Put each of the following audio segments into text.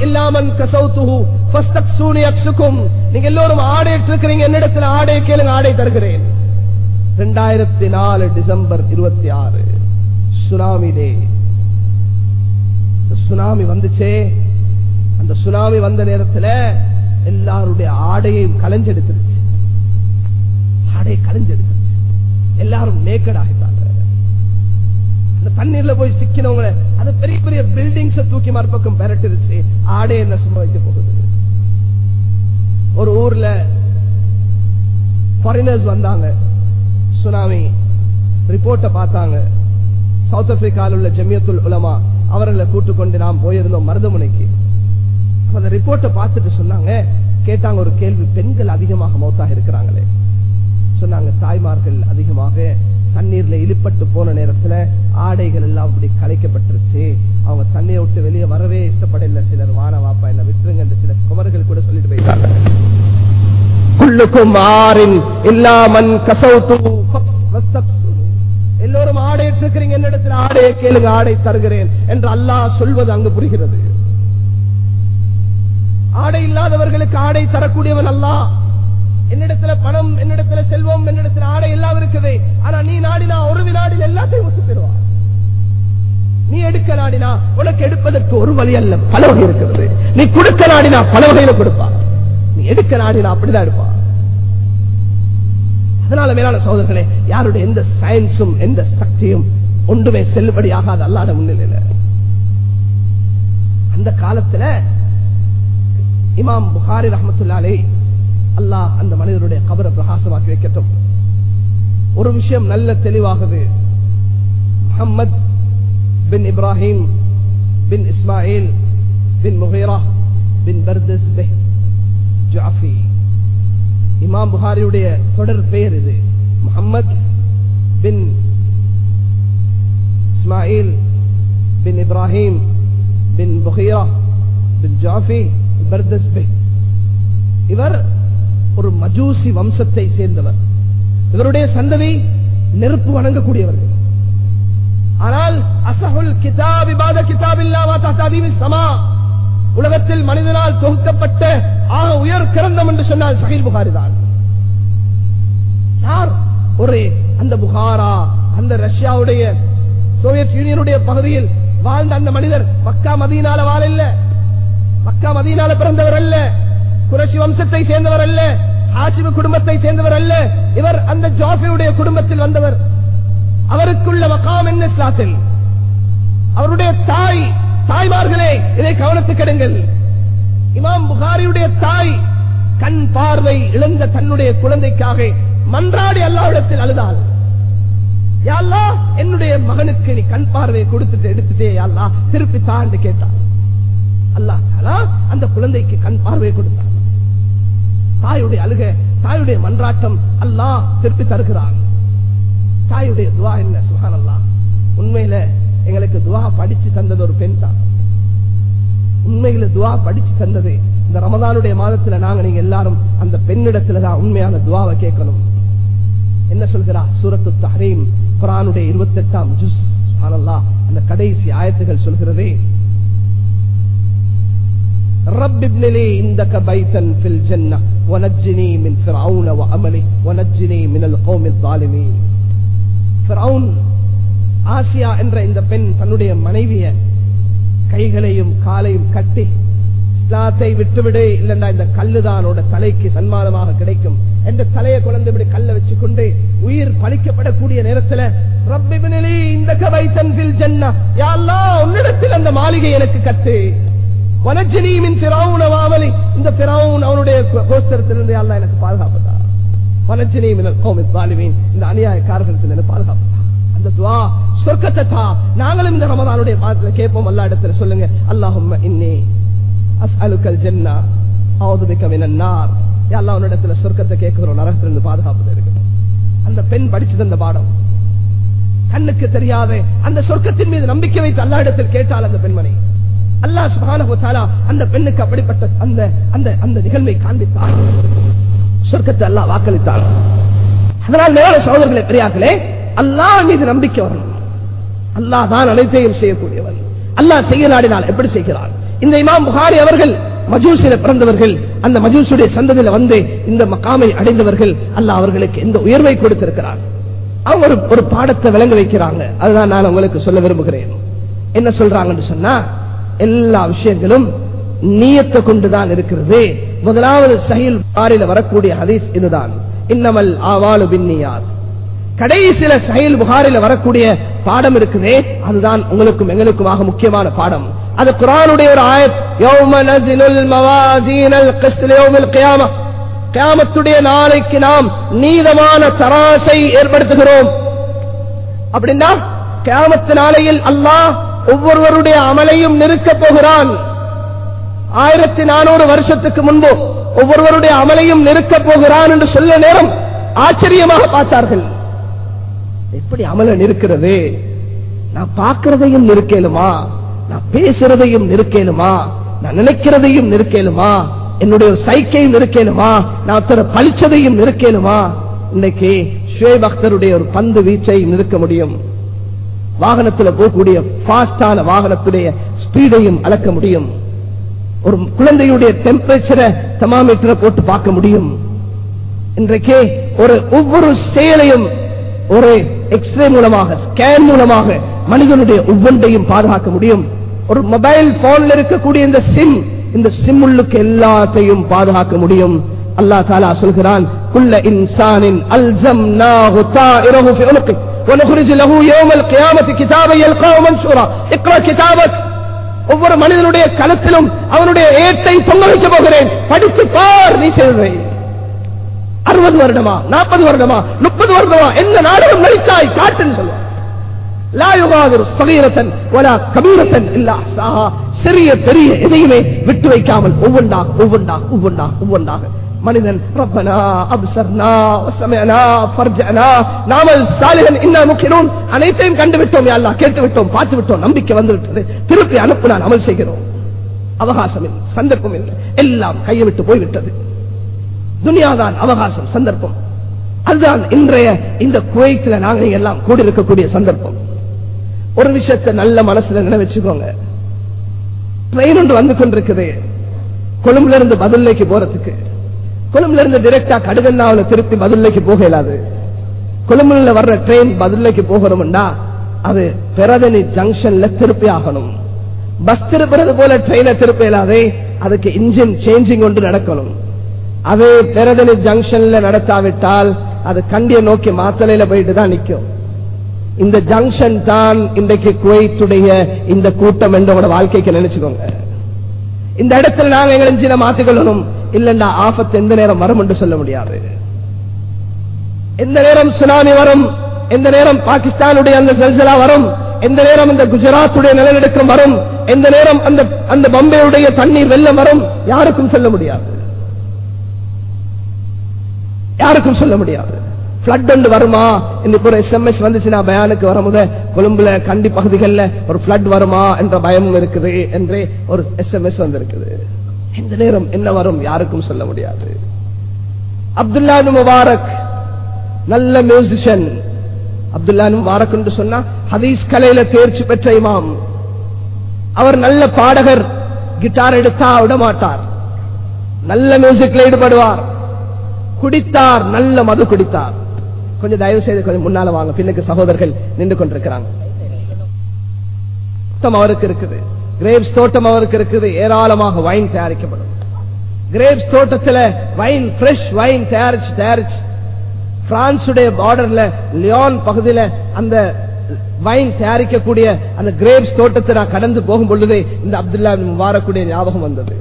இல்லாமன் கசௌத்துஹு ஃபஸ்தக்ஸூனி அக்ஸுக்கும் நீங்க எல்லோரும் ஆடை இருக்கிறீங்க என்னிடத்துல ஆடை கேளுங்க ஆடை தருகிறேன். ரெண்டாயிரத்தி நாலு டிசம்பர் இருபத்தி ஆறு சுனாமி டே. சுனாமி வந்துச்சே. அந்த சுனாமி வந்த நேரத்தில் எல்லாருடைய ஆடையையும் கலைஞ்செடுத்துருச்சு. ஆடையை கலைஞ்செடுத்துருச்சு. எல்லாரும் நேக்கட் ஆகிட்டாங்க தண்ணீர்ல போய் சிக்கினவங்க அது பெரிய பெரிய பில்டிங்ஸ் தூக்கி மறுபக்கம் பெரட்டிருச்சு. ஆடே என்ன சம்பவிக்க போகுது? ஒரு ஊர்ல ஃபாரினர்ஸ் வந்தாங்க. சுனாமி ரிப்போர்ட்டை பார்த்தாங்க. சவுத் ஆப்பிரிக்காவில் உள்ள ஜெமியத்துல் உலமா அவர்களை கூட்டுக் கொண்டு நாம் போயிருந்தோம் மருதமுனைக்கு. அந்த ரிப்போர்ட்டை பார்த்துட்டு சொன்னாங்க கேட்டாங்க ஒரு கேள்வி பெண்கள் அதிகமாக மௌத்தாக இருக்கிறாங்களே? சொன்னாங்க தாய்மார்கள் அதிகமாக தண்ணீர்ல இழுப்பட்டு போன நேரத்துல ஆடைகள் எல்லாம் அப்படி கலைக்கப்பட்டுருச்சு. அவங்க தண்ணியை விட்டு வெளியே வரவே இஷ்டப்படல சிலர் வான வாப்பா என்ன விட்டுருங்க என்று சில குமர்கள் கூட சொல்லிட்டு போயிட்டாங்க. குள்ளுக்கும் ஆறின் இல்லாமன் கசௌத்து எல்லோரும் ஆடை இருக்கிறீங்க என்னிடத்தில் ஆடையை கேளுங்க ஆடை தருகிறேன் என்று அல்லாஹ் சொல்வது அங்கு புரிகிறது. ஆடை இல்லாதவர்களுக்கு ஆடை தரக்கூடியவன் அல்லாஹ். என்னிடத்துல பணம் என்னிடத்துல செல்வம் என்னிடத்துல ஆடை எல்லாம் இருக்குது. ஆனா நீ நாடினா ஒரு வினாடியில் எல்லாத்தையும் உசுப்பிடுவான் நீ எடுக்க நாடினா உனக்கு எடுப்பதற்கு ஒரு வழி அல்ல பல வகை இருக்கிறது. நீ கொடுக்க நாடினா பல வகையில கொடுப்பா நீ எடுக்க நாடினா அப்படிதான் எடுப்பா அதனால மேலான சோதர்களே யாருடைய எந்த சயின்ஸும் எந்த சக்தியும் ஒன்றுமே செல்லுபடியாகாத அல்லாத முன்னிலையில. அந்த காலத்துல இமாம் புகாரி ரஹமத்துல்லாலே அல்லாஹ் அந்த மனிதருடைய கபரை பிரகாசமாக்கி வைக்கட்டும். ஒரு விஷயம் நல்ல தெளிவாகுது. முகம்மது பின் இப்ராஹிம் பின் இஸ்மாயில் பின் முகேரா பின் பர்தஸ் பெஹ் ஜாஃபி. இமாம் புகாரியுடைய தொடர் பெயர் இது. முகம்மது பின் இஸ்மாயில் பின் இப்ராஹிம் பின் புகையா பின் ஜாஃபி பர்தஸ் பெஹ் இவர் ஒரு மஜூசி வம்சத்தை சேர்ந்தவர். இவருடைய சந்ததி நெருப்பு வணங்கக்கூடியவர்கள். ஆனால் அசஹுல் கிதாப் இபாத கிதாப் இல்லாம தஹ்தீமி உலகத்தில் மனிதனால் தொகுக்கப்பட்ட ஆக உயர் கிரந்தம் என்று சொன்னால் சஹீல் புகாரி தான். யார்? ஒரு அந்த புகாரா அந்த ரஷ்யாவுடைய சோவியத் யூனியனுடைய பகுதியில் வாழ்ந்த அந்த மனிதர் மக்கா மதியனால வாழ இல்ல. மக்கா மதியனால பிறந்தவர் அல்ல. குரஷி வம்சத்தை சேர்ந்தவர் அல்ல ஹாசிமு குடும்பத்தை சேர்ந்தவர் அல்ல இவர் அந்த ஜாஃபியுடைய குடும்பத்தில் வந்தவர். அவருக்குள்ள மகாம் என்ன இஸ்லாத்தில்? அவருடைய தாய் தாய்மார்களே இதை கவனத்துக்கெடுங்கள் இமாம் புகாரியுடைய தாய் கண் பார்வை இழந்த தன்னுடைய குழந்தைக்காக மன்றாடி அல்லாவிடத்தில் அழுதாள். யாழ்லா என்னுடைய மகனுக்கு நீ கண் பார்வையை கொடுத்துட்டு எடுத்துட்டே யாழ்லா திருப்பி தாண்டு கேட்டான் அல்லாஹ் அல்லா அந்த குழந்தைக்கு கண் பார்வையை கொடுத்தார் தாயுடைய அழுக தாயுடைய மன்றாட்டம் அல்லாஹ் திருப்பி தருகிறான். தாயுடைய துவா என்ன? சுகான் அல்லா உண்மையில எங்களுக்கு துவா படிச்சு தந்தது ஒரு பெண் தான். உண்மையில துவா படிச்சு தந்தது. இந்த ரமதானுடைய மாதத்துல நாங்க நீங்க எல்லாரும் அந்த பெண்ணிடத்துல தான் உண்மையான துவாவை கேட்கணும். என்ன சொல்கிறா? சூரத்து தஹரீம் குரானுடைய இருபத்தி எட்டாம் ஜூஸ் அந்த கடைசி ஆயத்துகள் சொல்கிறதே رب ابن لي عندك بيتا في الجنة ونجني من فرعون وعمله ونجني من القوم الظالمين فرعون ஆசியா என்ற இந்த பெண் தன்னுடைய மனைவிய கைகளையும் காலையும் கட்டி இஸ்லாத்தை விட்டுவிடு இல்லண்டா இந்த கல்லுதானோட தலைக்கு சன்மானமாக கிடைக்கும் என்ற தலையை குழந்தை இப்படி கல்ல வச்சுக்கொண்டு உயிர் பழிக்கப்படக்கூடிய நேரத்துல ரப்பிபினிலி இந்த கபைத்தன் ஃபில் ஜன்னா யா அல்லாஹ் உன்னிடத்தில் அந்த மாளிகை எனக்கு கட்டு வனஜனீமின் பிறவுன வாவலி. இந்த பிறவுன் அவனுடைய கோஸ்தரத்திலிருந்து அல்லாஹ் எனக்கு பாதுகாப்பதா வனஜனீமின் கோமித் தாலிமீன் இந்த அநியாயக்காரர்களுக்கு பாதுகாப்பு அந்த துவா சொர்க்கத்தை தா. நாங்களும் இந்த ரமதானுடைய பாதத்துல கேட்போம். அல்லா இடத்துல சொல்லுங்க. அல்லாஹும் இன்னி அஸ்அலுக்கல் ஜன்னா. அவுதுபிக்க மினன் நார். யா உன்னிடத்துல சொர்க்கத்தை கேட்கிறோம். நரகத்திலிருந்து பாதுகாப்பு இருக்குது. அந்த பெண் படிச்சது அந்த பாடம். கண்ணுக்கு தெரியாத. அந்த சொர்க்கத்தின் மீது நம்பிக்கை வைத்து அல்லா இடத்தில் கேட்டால் அந்த பெண்மணி. அல்லாஹ் சுபானா அந்த பெண்ணுக்கு அப்படிப்பட்ட அந்த அந்த அந்த நிகழ்வை காண்பித்தார். சொர்க்கத்தை அல்லாஹ் வாக்களித்தார். அதனால் மேல சகோதரர்களே பெரியார்களே அல்லாஹ் மீது நம்பிக்கை வரணும். அல்லாஹ் தான் அனைத்தையும் செய்யக்கூடியவர். அல்லாஹ் செய்ய நாடினால் எப்படி செய்கிறார் இந்த இமாம் புகாரி அவர்கள் மஜூசில பிறந்தவர்கள் அந்த மஜூசுடைய சந்ததியில வந்து இந்த மக்காமை அடைந்தவர்கள் அல்லாஹ் அவர்களுக்கு எந்த உயர்வை கொடுத்திருக்கிறார்? அவங்க ஒரு ஒரு பாடத்தை விளங்க வைக்கிறாங்க. அதுதான் நான் உங்களுக்கு சொல்ல விரும்புகிறேன். என்ன சொல்றாங்கன்னு சொன்னா எல்லா விஷயங்களும் நீயத்தை கொண்டுதான் இருக்கிறது. முதலாவது சஹீல் புகாரில வரக்கூடிய ஹதீஸ் இதுதான். இன்னமல் ஆவாலு பின்னியாத். கடைசியில சஹீல் புகாரில வரக்கூடிய பாடம் இருக்குதே அதுதான் உங்களுக்கும் எங்களுக்குமாக முக்கியமான பாடம். அது குரானுடைய ஒரு ஆயத். கியாமத்துடைய நாளைக்கு நாம் நீதமான தராசை ஏற்படுத்துகிறோம். அப்படின்னா கியாமத்து நாளையில் அல்லாஹ் ஒவ்வொருவருடைய அமலையும் நிறுக்கப் போகிறான். ஆயிரத்தி நானூறு வருஷத்துக்கு முன்பு ஒவ்வொருவருடைய அமலையும் நெருக்கப் போகிறான் என்று சொல்ல நேரம் ஆச்சரியமாக பார்த்தார்கள். எப்படி அமல நிற்கிறது நான் பார்க்கிறதையும் நிற்கலுமா நான் பேசுறதையும் நிற்கலுமா நான் நினைக்கிறதையும் நிற்கலுமா என்னுடைய ஒரு சைக்கையும் நிற்கலுமா நான் தர பழிச்சதையும் நிற்கலுமா இன்னைக்கு ஷுவேப் ஒரு பந்து வீச்சை நிற்க முடியும். வாகனத்தில் போகக்கூடிய பாஸ்டான வாகனத்துடைய ஸ்பீடையும் அளக்க முடியும். ஒரு குழந்தையுடைய டெம்பரேச்சரை தெர்மாமீட்டரை போட்டு பார்க்க முடியும். இன்றைக்கே ஒரு ஒவ்வொரு செயலையும் ஒரு எக்ஸ்ரே மூலமாக ஸ்கேன் மூலமாக மனிதனுடைய ஒவ்வொன்றையும் பாதுகாக்க முடியும். ஒரு மொபைல் போன்ல இருக்கக்கூடிய இந்த சிம் இந்த சிம் உள்ளுக்கு எல்லாத்தையும் பாதுகாக்க முடியும். அல்லா தாலா சொல்கிறான் குல்ல இன்சானின் அல்சம் ونخرج له يوم القيامة كتابا يلقاه منشورا اقرأ كتابك ஒவ்வொரு மனிதனுடைய களத்திலும் அவனுடைய ஏட்டை பொங்க வைக்க போகிறேன் படித்து பார் நீ செய்வதை அறுபது வருடமா நாற்பது வருடமா முப்பது வருடமா எந்த நாடகம் நடித்தாய் காட்டுன்னு சொல்லுவான் லா யுகாதிரு சகீரத்தன் வலா கபீரத்தன் இல்லா சாஹா சிறிய பெரிய எதையுமே விட்டு வைக்காமல் ஒவ்வொன்றாக ஒவ்வொன்றாக ஒவ்வொன்றாக ஒவ்வொன்றாக மனிதன் ரப்பனா அப்சர்னா வசமனா ஃபர்ஜனா நாமல் சாலிஹன் அனைத்தையும் கண்டு விட்டோம் யா கேட்டு விட்டோம் பார்த்து விட்டோம் நம்பிக்கை வந்து விட்டது திருப்பி அனுப்பு நான் அமல் செய்கிறோம் அவகாசம் இல்லை சந்தர்ப்பம் இல்லை எல்லாம் கையை விட்டு போய்விட்டது துனியாதான் அவகாசம் சந்தர்ப்பம் அதுதான் இன்றைய இந்த குவைத்தில் நாங்கள் எல்லாம் கூடியிருக்கக்கூடிய சந்தர்ப்பம் ஒரு விஷயத்தை நல்ல மனசுல நினைவச்சுக்கோங்க ட்ரெயின் ஒன்று வந்து கொண்டிருக்குது கொழும்புல இருந்து பதுல்லைக்கு போறதுக்கு கொழும்புல இருந்து டிரெக்டா கடுகண்ணாவில திருப்பி பதுல்லைக்கு போக இயலாது கொழும்புல வர்ற ட்ரெயின் பதுல்லைக்கு போகணும்னா அது பெரதனி ஜங்ஷன்ல திருப்பி ஆகணும். பஸ் திருப்புறது போல ட்ரெயினை திருப்ப இயலாதே அதுக்கு இன்ஜின் சேஞ்சிங் ஒன்று நடக்கணும். அது பெரதனி ஜங்ஷன்ல நடத்தாவிட்டால் அது கண்டிய நோக்கி மாத்தலையில போயிட்டு தான் நிக்கும் இந்த ஜங்ஷன் தான் இன்றைக்கு குவைத்துடைய இந்த கூட்டம் என்றோட வாழ்க்கைக்கு நினைச்சுக்கோங்க. இந்த இடத்துல நாங்க எங்க இன்ஜினை மாத்திக்கொள்ளணும். இல்லண்டா ஆபத்து எந்த நேரம் வரும் என்று சொல்ல முடியாது. எந்த நேரம் சுனாமி வரும் எந்த நேரம் பாகிஸ்தானுடைய அந்த செல்சலா வரும் எந்த நேரம் இந்த குஜராத்துடைய நிலநடுக்கம் வரும் எந்த நேரம் அந்த அந்த பம்பையுடைய தண்ணீர் வெள்ளம் வரும் யாருக்கும் சொல்ல முடியாது. யாருக்கும் சொல்ல முடியாது. பிளட் ஒன்று வருமா? இன்னைக்கு ஒரு எஸ்எம்எஸ் வந்துச்சுன்னா பயானுக்கு வரும்போது கொழும்புல கண்டி பகுதிகளில் ஒரு பிளட் வருமா என்ற பயமும் இருக்குது என்றே ஒரு எஸ்எம்எஸ் வந்திருக்குது. இந்த நேரம் என்ன வரும் யாருக்கும் சொல்ல முடியாது. அப்துல்லா முபாரக் நல்ல மியூசிஷியன் அப்துல்லா முபாரக் என்று சொன்னா ஹதீஸ் கலையில தேர்ச்சி பெற்ற இமாம். அவர் நல்ல பாடகர் கிட்டார் எடுத்தா விட மாட்டார். நல்ல மியூசிக்ல ஈடுபடுவார். குடித்தார் நல்ல மது குடித்தார். கொஞ்சம் தயவு செய்து கொஞ்சம் முன்னால வாங்க. பின்னுக்கு சகோதரர்கள் நின்று கொண்டிருக்கிறாங்க. தோட்டம் அவருக்கு இருக்குது. கிரேப்ஸ் தோட்டம் அவருக்கு இருக்குது. ஏராளமாக வைன் தயாரிக்கப்படும். கிரேப்ஸ் தோட்டத்துல வைன் ஃப்ரெஷ் வைன் தயாரிச்சு தயாரிச்சு. பிரான்சுடைய பார்டர்ல லியோன் பகுதியில அந்த வைன் தயாரிக்கக்கூடிய அந்த கிரேப்ஸ் தோட்டத்தை நான் கடந்து போகும் பொழுதே இந்த அப்துல்லா முபாரக்குடைய ஞாபகம் வந்தது.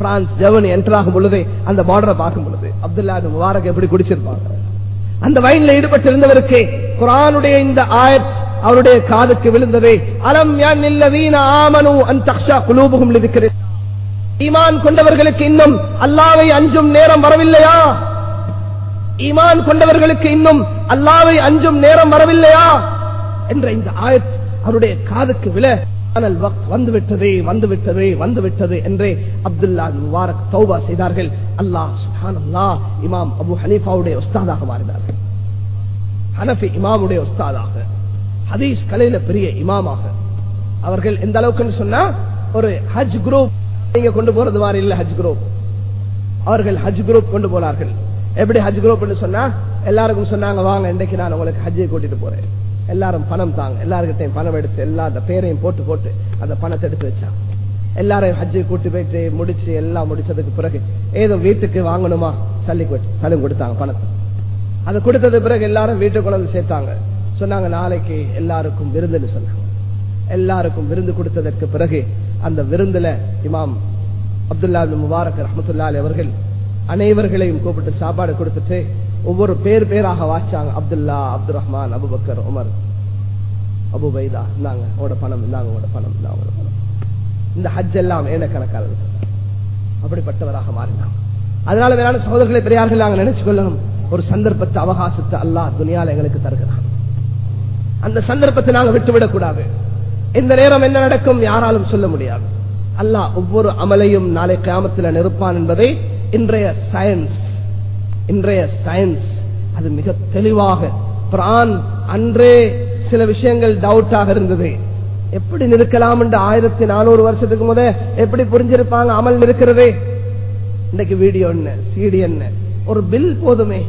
பிரான்ஸ் ஜெர்மனி என்டர் ஆகும் பொழுது அந்த பார்டரை பார்க்கும் பொழுது அப்துல்லா முபாரக் எப்படி குடிச்சிருப்பாங்க? அந்த வயலில் ஈடுபட்டிருந்தவருக்கு குரானுடைய இந்த ஆயத் அவருடைய காதுக்கு விழுந்தது. அலம் யான் ஆமனு அன் தக்ஷா குலூபுகும் இருக்கிறேன் ஈமான் கொண்டவர்களுக்கு இன்னும் அல்லாவை அஞ்சும் நேரம் வரவில்லையா? ஈமான் கொண்டவர்களுக்கு இன்னும் அல்லாவை அஞ்சும் நேரம் வரவில்லையா? என்ற இந்த ஆயத் அவருடைய காதுக்கு விழ அனல் வக்த் வந்து விட்டது வந்து வந்து விட்டது என்றே அப்துல்லா முபாரக் தௌபா செய்தார்கள். அல்லாஹ் சுஹான் அல்லாஹ் இமாம் அபு ஹனீஃபாவுடைய உஸ்தாதாக மாறினார்கள் ஹனஃபி இமாமுடைய உஸ்தாதாக. ஹதீஸ் கலையில பெரிய இமாமாக. அவர்கள் எந்த அளவுக்குன்னு சொன்னா ஒரு ஹஜ் குரூப் நீங்க கொண்டு போறது மாதிரி இல்ல ஹஜ் குரூப். அவர்கள் ஹஜ் குரூப் கொண்டு போனார்கள். எப்படி ஹஜ் குரூப் சொன்னா எல்லாருக்கும் சொன்னாங்க வாங்க இன்றைக்கு நான் உங்களுக்கு ஹஜ்ஜை கூட்டிட்டு போறேன். எல்லாரும் பணம் தாங்க. எல்லாருக்கிட்டையும் பணம் எடுத்து எல்லா அந்த பேரையும் போட்டு போட்டு அந்த பணத்தை எடுத்து வச்சாங்க. எல்லாரையும் ஹஜ்ஜை கூட்டி போயிட்டு முடிச்சு எல்லாம் முடிச்சதுக்கு பிறகு ஏதோ வீட்டுக்கு வாங்கணுமா? சல்லி சலும் கொடுத்தாங்க பணத்தை. அதை கொடுத்தது பிறகு எல்லாரும் வீட்டுக்கு கொண்டு சேர்த்தாங்க. சொன்னாங்க நாளைக்கு எல்லாருக்கும் விருந்துன்னு சொன்னாங்க. எல்லாருக்கும் விருந்து கொடுத்ததற்கு பிறகு அந்த விருந்துல இமாம் அப்துல்லா முபாரக் ரஹமத்துல்லா அவர்கள் அனைவர்களையும் கூப்பிட்டு சாப்பாடு கொடுத்துட்டு ஒவ்வொரு பேர் பேராக வாசிச்சாங்க. Abdullah Abdul Rahman Abu Bakr Umar Abu Ubaidah இருந்தாங்க உங்களோட பணம் இருந்தாங்க உங்களோட பணம் இருந்தாங்க பணம். இந்த ஹஜ் எல்லாம் ஏன அப்படிப்பட்டவராக மாறினாங்க. அதனால வேளாண் சகோதரர்களை பெரியார்கள் நாங்கள் நினைச்சு கொள்ளணும் ஒரு சந்தர்ப்பத்தை அவகாசத்தை அல்லாஹ் துணியால் எங்களுக்கு தருகிறான். அந்த சந்தர்ப்பத்தை நாங்கள் விட்டுவிடக் கூடாது. இந்த நேரம் என்ன நடக்கும் யாராலும் சொல்ல முடியாது. அல்லாஹ் ஒவ்வொரு அமலையும் நாளை கிராமத்தில் நிறுப்பான் என்பதை இன்றைய சயின்ஸ் இன்றைய சயின்ஸ் அது மிக தெளிவாக பிரான் அன்றே சில விஷயங்கள் டவுட்டாக இருந்தது. எப்படி நிற்கலாம் என்று ஆயிரத்தி நானூறு வருஷத்துக்கு முத எப்படி புரிஞ்சிருப்பாங்க அமல் இருக்கிறது இன்னைக்கு வீடியோ என்ன சிடி என்ன? ஒரு பில் போதுமே.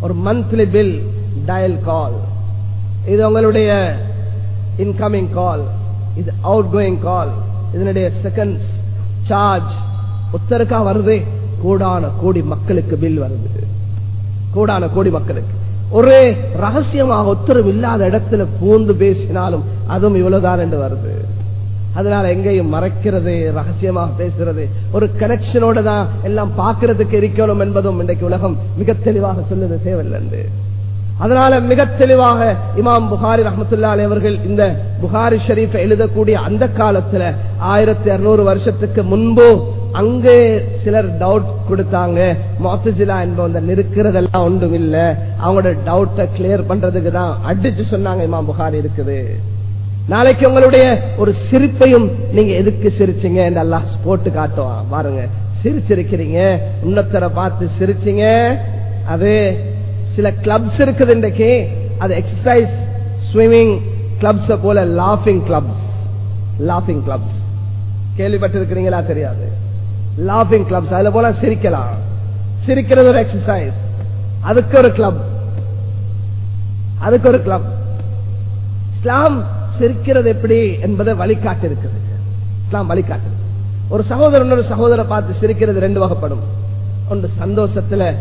ஒரு மந்த்லி பில் டயல் கால் இது உங்களுடைய இன்கமிங் கால் இது அவுட் கோயிங் கால் இதனுடைய செகண்ட்ஸ் சார்ஜ் உத்தருக்கா வருது? கோடான கோடி மக்களுக்கு பில் வருது. கோடான கோடி மக்களுக்கு. ஒரே ரகசியமாக உத்தரவு இல்லாத இடத்துல பூந்து பேசினாலும் அதுவும் இவ்வளவுதான் என்று வருது. அதனால எங்கேயும் மறைக்கிறது ரகசியமாக பேசுறது ஒரு கனெக்ஷனோட தான் எல்லாம் பார்க்கறதுக்கு இருக்கணும் என்பதும் இன்றைக்கு உலகம் மிக தெளிவாக சொல்லுது தேவையில்லை அதனால மிக தெளிவாக இமாம் புகாரி ரஹமத்துல்லா அவர்கள் இந்த புகாரி ஷரீஃபை எழுதக்கூடிய அந்த காலத்துல ஆயிரத்தி அறுநூறு வருஷத்துக்கு முன்பு அங்கே சிலர் டவுட் கொடுத்தாங்க. மொத்தசிலா என்பவங்க நிற்கிறதெல்லாம் ஒன்றும் இல்லை. அவங்களோட டவுட்டை கிளியர் பண்றதுக்கு தான் அடிச்சு சொன்னாங்க இமாம் புகார் இருக்குது. நாளைக்கு உங்களுடைய ஒரு சிரிப்பையும் நீங்க எதுக்கு சிரிச்சீங்க நல்லா போட்டு காட்டுவான். பாருங்க. சிரிச்சிருக்கிறீங்க. உன்னத்தரை பார்த்து சிரிச்சீங்க. அது சில கிளப்ஸ் இருக்குது இன்றைக்கு. அது எக்ஸசைஸ் ஸ்விமிங் கிளப்ஸ் போல லாஃபிங் கிளப்ஸ் லாஃபிங் கிளப்ஸ் கேள்விப்பட்டிருக்கிறீங்களா தெரியாது? லாபிங் கிளப்ஸ் அதுல போல சிரிக்கலாம். சிரிக்கிறது ஒரு எக்ஸசைஸ் அதுக்கு ஒரு கிளப் அதுக்கு ஒரு கிளப் இஸ்லாம் சிரிக்கிறது எப்படி என்பதை வழிகாட்டு இருக்குது இஸ்லாம் வழிகாட்டு ஒரு சகோதரன் ஒரு சகோதர பார்த்து சிரிக்கிறது ரெண்டு வகைப்படும். ஒன்று சந்தோஷத்துல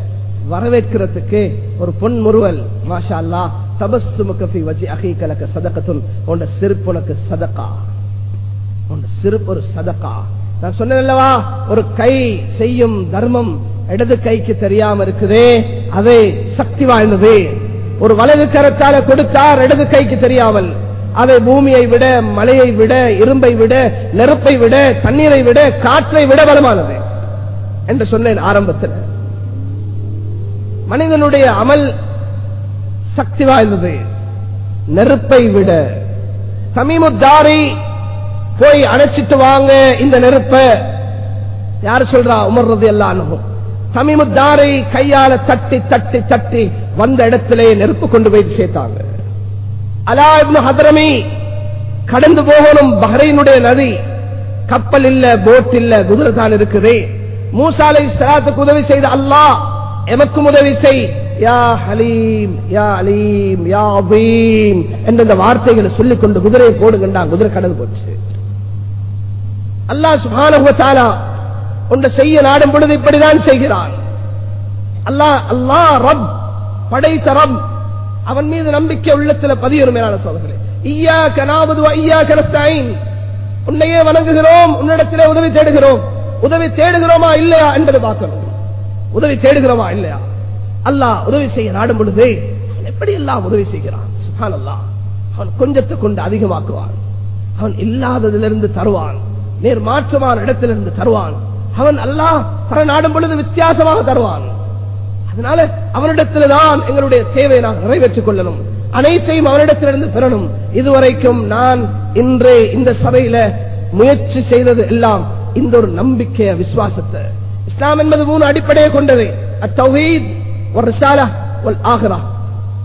வரவேற்கிறதுக்கு ஒரு பொன் முறுவல். மாஷா அல்லா தபசுமுகி வச்சு கலக்க சதக்கத்தும் உண்ட சிரிப்பு உனக்கு சதக்கா உண்ட சிரிப்பு ஒரு சதக்கா நான் சொன்னேன் அல்லவா ஒரு கை செய்யும் தர்மம் இடது கைக்கு தெரியாம இருக்குதே அதை சக்தி வாழ்ந்தது ஒரு வலது கரத்தால கொடுத்தார் இடது கைக்கு தெரியாமல். அதை பூமியை விட மலையை விட இரும்பை விட நெருப்பை விட தண்ணீரை விட காற்றை விட பலமானது என்று சொன்னேன் ஆரம்பத்தில். மனிதனுடைய அமல் சக்தி வாய்ந்தது. நெருப்பை விட. தமிமுத்தாரை போய் அணைச்சிட்டு வாங்க இந்த நெருப்ப. யார் சொல்றா? உமர்றது எல்லாம் தமிமுத்தாரை கையால தட்டி தட்டி தட்டி வந்த இடத்திலே நெருப்பு கொண்டு போய் சேர்த்தாங்க. அலா இப்னு ஹதரமி கடந்து போகணும் பஹ்ரைனுடைய நதி. கப்பல் இல்ல போட் இல்ல குதிரை தான் இருக்குது மூசாலை சலாத்துக்கு உதவி செய்த அல்லாஹ் எமக்கும் உதவி செய். யா ஹலீம் யா அலீம் யா அபீம் என்ற இந்த வார்த்தைகளை சொல்லிக் கொண்டு குதிரையை போடுங்கண்டா. குதிரை கடந்து போச்சு. அல்லாஹ் சுபான ஒன்று செய்ய நாடும் பொழுது இப்படிதான் செய்கிறான். அல்லாஹ் அல்லாஹ் ரப் படைத்த ரப் அவன் மீது நம்பிக்கை உள்ளத்துல பதியுரிமையான மேலான ஐயா கனாபது ஐயா கனஸ்தாயின் உன்னையே வணங்குகிறோம் உன்னிடத்திலே உதவி தேடுகிறோம். உதவி தேடுகிறோமா இல்லையா என்பதை பார்க்கணும். உதவி தேடுகிறோமா இல்லையா? அல்லாஹ் உதவி செய்ய நாடும் பொழுது எப்படி எல்லாம் உதவி செய்கிறான்? சுகான் அல்லாஹ் அவன் கொஞ்சத்தை கொண்டு அதிகமாக்குவான். அவன் இல்லாததிலிருந்து தருவான். நேர் மாற்றமான இடத்திலிருந்து தருவான். அவன் அல்லாஹ் தர நாடும் பொழுது வித்தியாசமாக தருவான். அதனால அவனிடத்தில்தான் எங்களுடைய தேவையை நாம் நிறைவேற்றிக் கொள்ளணும். அனைத்தையும் அவனிடத்திலிருந்து பெறணும். இதுவரைக்கும் நான் இன்றே இந்த சபையில முயற்சி செய்தது எல்லாம் இந்த ஒரு நம்பிக்கைய விசுவாசத்தை. இஸ்லாம் என்பது மூணு அடிப்படையை கொண்டது. அத்தௌஹீத் ஒரு ரிசாலா ஒரு ஆகரா.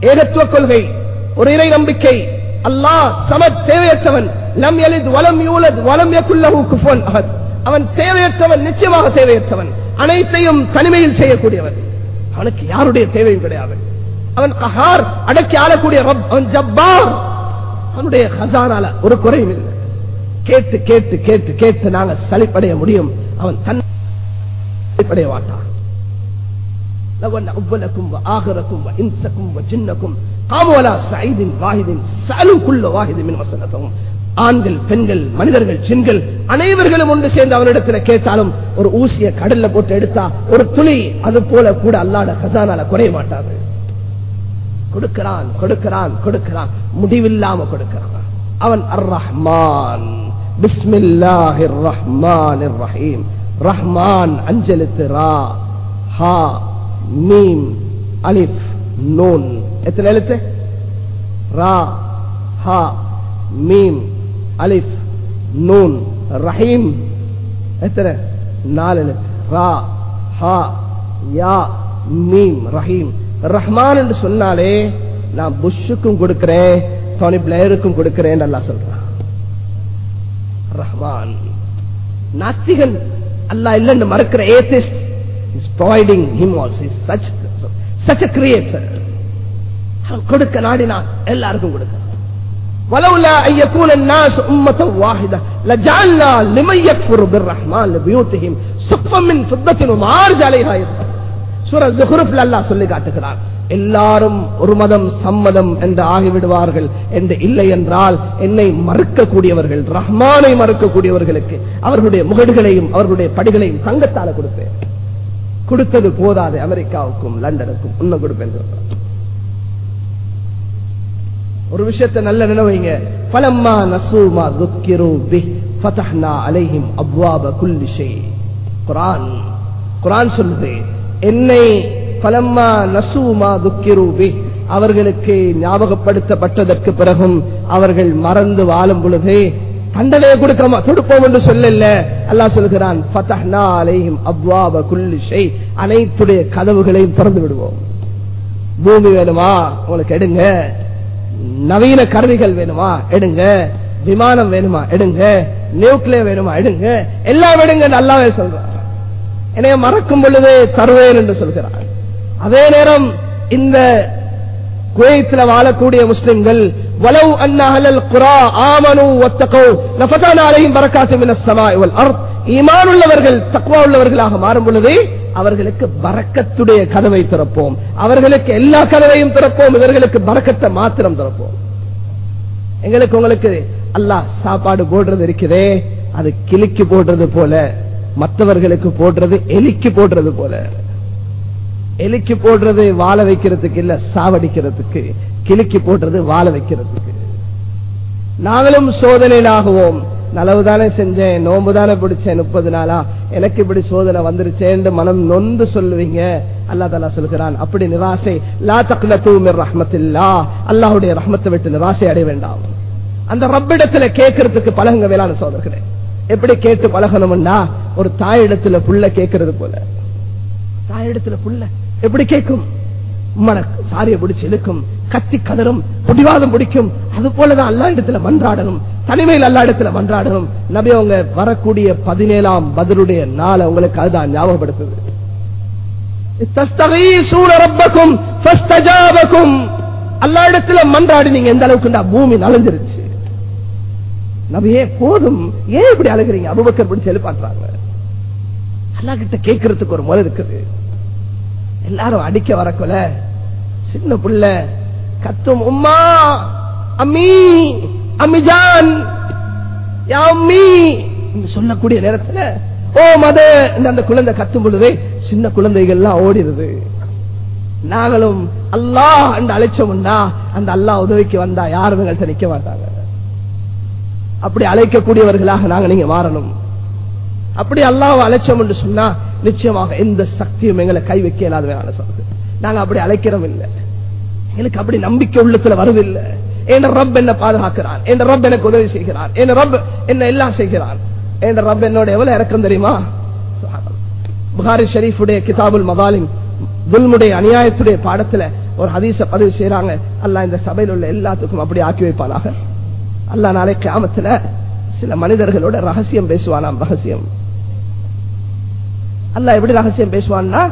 ஏகத்துவ கொள்கை ஒரு இறை நம்பிக்கை. அல்லாஹ் சம தேவையற்றவன். லம் எலித் வலம் யூலத் வலம் எக்குல்லஹு அகத் அவன் தேவையற்றவன் நிச்சயமாக தேவையற்றவன். அனைத்தையும் தனிமையில் செய்யக்கூடியவன். அவனுக்கு யாருடைய தேவையும் கிடையாது. அவன் கஹார் அடக்கி ஆளக்கூடிய அவன் ஜப்பார். அவனுடைய ஹசாரால ஒரு குறையும் இல்லை. கேட்டு கேட்டு கேட்டு கேட்டு நாங்க சளிப்படைய முடியும். அவன் தன் சளிப்படைய மாட்டான். ஆகரக்கும் இன்சக்கும் ஜின்னக்கும். காமோலா சாயிதின் வாஹிதின் சலுக்குள்ள வாஹிதின் வசனத்தவும் ஆண்கள் பெண்கள் மனிதர்கள் சின்கள் அனைவர்களும் ஒன்று சேர்ந்து அவனிடத்துல கேட்டாலும் ஒரு ஊசிய கடல்ல போட்டு எடுத்தா ஒரு துளி அது போல கூட அல்லாட கசானால குறைய மாட்டாது கொடுக்கிறான் கொடுக்கிறான் கொடுக்கிறான். முடிவில்லாம கொடுக்கிறான். அவன் அர் ரஹ்மான் பிஸ்மில்லாஹி ரஹ்மான் ரஹீம் ரஹ்மான் அஞ்சலுத்து ரா ஹா மீம் அலிப் நோன். எத்தனை எழுத்து? ரா ஹா மீம் அலிஃப் நூன் ரஹீம் எத்தனை? நாலு எழுத்து ரா ஹா யா மீம் ரஹீம். ரஹ்மான் என்று சொன்னாலே நான் புஷ்ஷுக்கும் கொடுக்கிறேன் டோனி பிளேயருக்கும் கொடுக்கிறேன் நல்லா சொல்றான். ரஹ்மான். நாஸ்திகன் அல்லாஹ் இல்லைன்னு மறுக்கிற atheist is providing him also is such such creator கொடுக்க நாடினா எல்லாருக்கும் கொடுக்கிறான் ولولا أن يكون الناس أمة واحدة لجعلنا لمن يكفر بالرحمن لبيوتهم سقفا من فضة ومعارج عليها يظهر சூர ஜுஹ்ருப்ல அல்லாஹ் சொல்லி காட்டுகிறார் எல்லாரும் ஒரு மதம் சம்மதம் என்று ஆகிவிடுவார்கள் என்று இல்லை என்றால் என்னை மறுக்கக்கூடியவர்கள் ரஹ்மானை மறுக்கக்கூடியவர்களுக்கு அவர்களுடைய முகடுகளையும் அவர்களுடைய படிகளையும் தங்கத்தால கொடுப்பேன் கொடுத்தது போதாது அமெரிக்காவுக்கும் லண்டனுக்கும் இன்னும் கொடுப்பேன் சொல்றார். ஒரு விஷயத்தை நல்ல நினைவைங்க பலம்மா நசூமா துக்கிரு பி ஃபதஹ்னா அலைஹிம் அப்வாப குல்லி ஷை குரான். குர்ஆன் சொல்லுது என்னை பலம்மா நசூமா துக்கிரு பி அவர்களுக்கு ஞாபகப்படுத்தப்பட்டதற்கு பிறகும் அவர்கள் மறந்து வாழும் பொழுது தண்டனையை கொடுக்க கொடுப்போம் என்று சொல்லல. அல்லாஹ் சொல்கிறான் ஃபதஹ்னா அலைஹிம் அப்வாப குல்லிஷை அனைத்துடைய கதவுகளையும் திறந்து விடுவோம். பூமி வேணுமா? உங்களுக்கு எடுங்க. நவீன கருவிகள் வேணுமா? எடுங்க. விமானம் வேணுமா? எடுங்க. நியூக்ளியர் வேணுமா? எடுங்க. எல்லாம் எடுங்க நல்லாவே சொல்றாங்க என்னைய மறக்கும் பொழுது தருவேன் என்று சொல்கிறார். அதே நேரம் இந்த குவைத்தில் வாழக்கூடிய முஸ்லிம்கள் வலவு அன்னஹலல் குரா ஆமனு ஒத்தகோ நபதான அலையும் பரக்காத்து மினஸ் இவள் வல் அர்த். ஈமான் உள்ளவர்கள் தக்வா உள்ளவர்களாக மாறும் பொழுது அவர்களுக்கு பரக்கத்துடைய கதவை திறப்போம். அவர்களுக்கு எல்லா கதவையும் திறப்போம். இவர்களுக்கு பறக்கத்தை மாத்திரம் திறப்போம். எங்களுக்கு உங்களுக்கு அல்லாஹ் சாப்பாடு போடுறது இருக்குதே. அது கிளிக்கு போடுறது போல மற்றவர்களுக்கு போடுறது எலிக்கு போடுறது போல. எலிக்கு போடுறது வாழ வைக்கிறதுக்கு இல்ல சாவடிக்கிறதுக்கு. கிளிக்கு போடுறது வாழ வைக்கிறதுக்கு. நாங்களும் சோதனையிலாகுவோம். நலவுதானே செஞ்சேன் நோம்பு தானே பிடிச்சேன் முப்பது நாளா? எனக்கு இப்படி சோதனை வந்துருச்சேன்னு மனம் நொந்து சொல்லுவீங்க. அல்லா தலா சொல்கிறான் அப்படி நிராசை லா தக்ல தூமிர் இல்லா அல்லாஹுடைய ரஹமத்தை விட்டு நிராசை அடைய வேண்டாம். அந்த ரப்பிடத்துல கேட்கறதுக்கு பழகுங்க வேளாண் சோதர்களே எப்படி கேட்டு பழகணும்னா ஒரு தாயிடத்துல புள்ள கேட்கறது போல. தாயிடத்துல புள்ள எப்படி கேட்கும்? சாரிய பிடிச்சு இழுக்கும் கத்தி கதரும் பிடிவாதம் பிடிக்கும். அது போலதான் அல்லா இடத்துல மன்றாடணும். தனிமையில் அல்லா இடத்துல மன்றாடணும். நபி அவங்க வரக்கூடிய பதினேழாம் பதிலுடைய நாளை உங்களுக்கு அதுதான் ஞாபகப்படுத்துது. ரப்பக்கும் அல்லா இடத்துல மன்றாடினீங்க. எந்த அளவுக்கு பூமி நலஞ்சிருச்சு. நபியே போதும். ஏன் இப்படி அழுகிறீங்க? அபுபக்கர் பிடிச்சு எழுப்பாட்டுறாங்க. அல்லா கிட்ட கேட்கறதுக்கு ஒரு முறை இருக்குது. எல்லாரும் அடிக்க வரக்குல சின்ன புள்ள கத்தும் உம்மா அம்மி அம்மிஜான் யா அம்மி சொல்லக்கூடிய நேரத்துல ஓ மத அந்த குழந்தை கத்தும் பொழுது சின்ன குழந்தைகள் எல்லாம் ஓடிடுது. நாங்களும் அல்லாஹ் என்று அழைச்சோம்னா அந்த அல்லாஹ் உதவிக்கு வந்தா யாரும் எங்கள்கிட்ட நிக்க மாட்டாங்க? அப்படி அழைக்கக்கூடியவர்களாக நாங்க நீங்க மாறணும். அப்படி அல்லாஹ் அழைச்சோம் என்று சொன்னா நிச்சயமாக எந்த சக்தியும் எங்களை கை வைக்க இல்லாத சொல்றது நாங்க அப்படி அழைக்கிறோம் இல்லை. எனக்கு அப்படி நம்பிக்கை உள்ளத்துல வருதில்லை. என் ரப் என்ன பாதுகாக்கிறான். என் ரப் எனக்கு உதவி செய்கிறான். என் ரப் என்ன எல்லாம் செய்கிறான். என் ரப் என்னோட எவ்வளவு இறக்கம் தெரியுமா? புகாரி ஷெரீஃபுடைய கிதாபுல் மதாலின் துல்முடைய அநியாயத்துடைய பாடத்துல ஒரு ஹதீச பதிவு செய்யறாங்க அல்ல இந்த சபையில் உள்ள எல்லாத்துக்கும் அப்படி ஆக்கி வைப்பானாக. அல்லாஹ் நாளை கிராமத்துல சில மனிதர்களோட ரகசியம் பேசுவானாம் ரகசியம். அல்லாஹ் எப்படி ரகசியம் பேசுவான்னா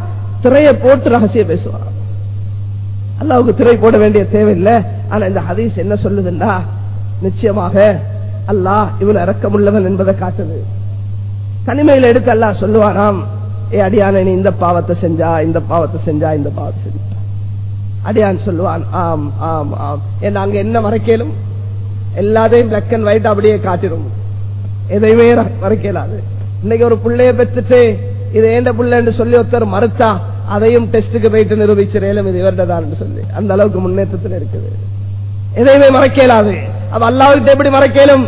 திரையை போட்டு ரகசியம் பேசுவான். அல்லாவுக்கு திரை போட வேண்டிய தேவையில்லை. ஆனா இந்த ஹதீஸ் என்ன சொல்லுதுன்னா நிச்சயமாக அல்லாஹ் இவன் இறக்கமுள்ளவன் என்பதை காட்டுது. தனிமையில எடுத்து அல்லாஹ் சொல்லுவாராம் ஏ அடியான நீ இந்த பாவத்தை செஞ்சா இந்த பாவத்தை செஞ்சா இந்த பாவத்தை செஞ்சா. அடியான் சொல்லுவான் ஆம் ஆம் ஆம். ஏன்னா அங்க என்ன மறைக்கலும் எல்லாத்தையும் பிளாக் அண்ட் ஒயிட் அப்படியே காட்டிடும் எதையுமே மறைக்கலாது இன்னைக்கு ஒரு பிள்ளைய பெற்றுட்டு இது ஏண்ட பிள்ளைன்னு சொல்லி ஒருத்தர் மறுத்தா அதையும் டெஸ்டுக்கு போயிட்டு நிரூபிச்சிடலும் இது இவர்தான் சொல்லி. அந்த அளவுக்கு முன்னேற்றத்தில் இருக்குது. எதையுமே மறைக்கலாது அவ அல்லாவுக்கு எப்படி மறைக்கலும்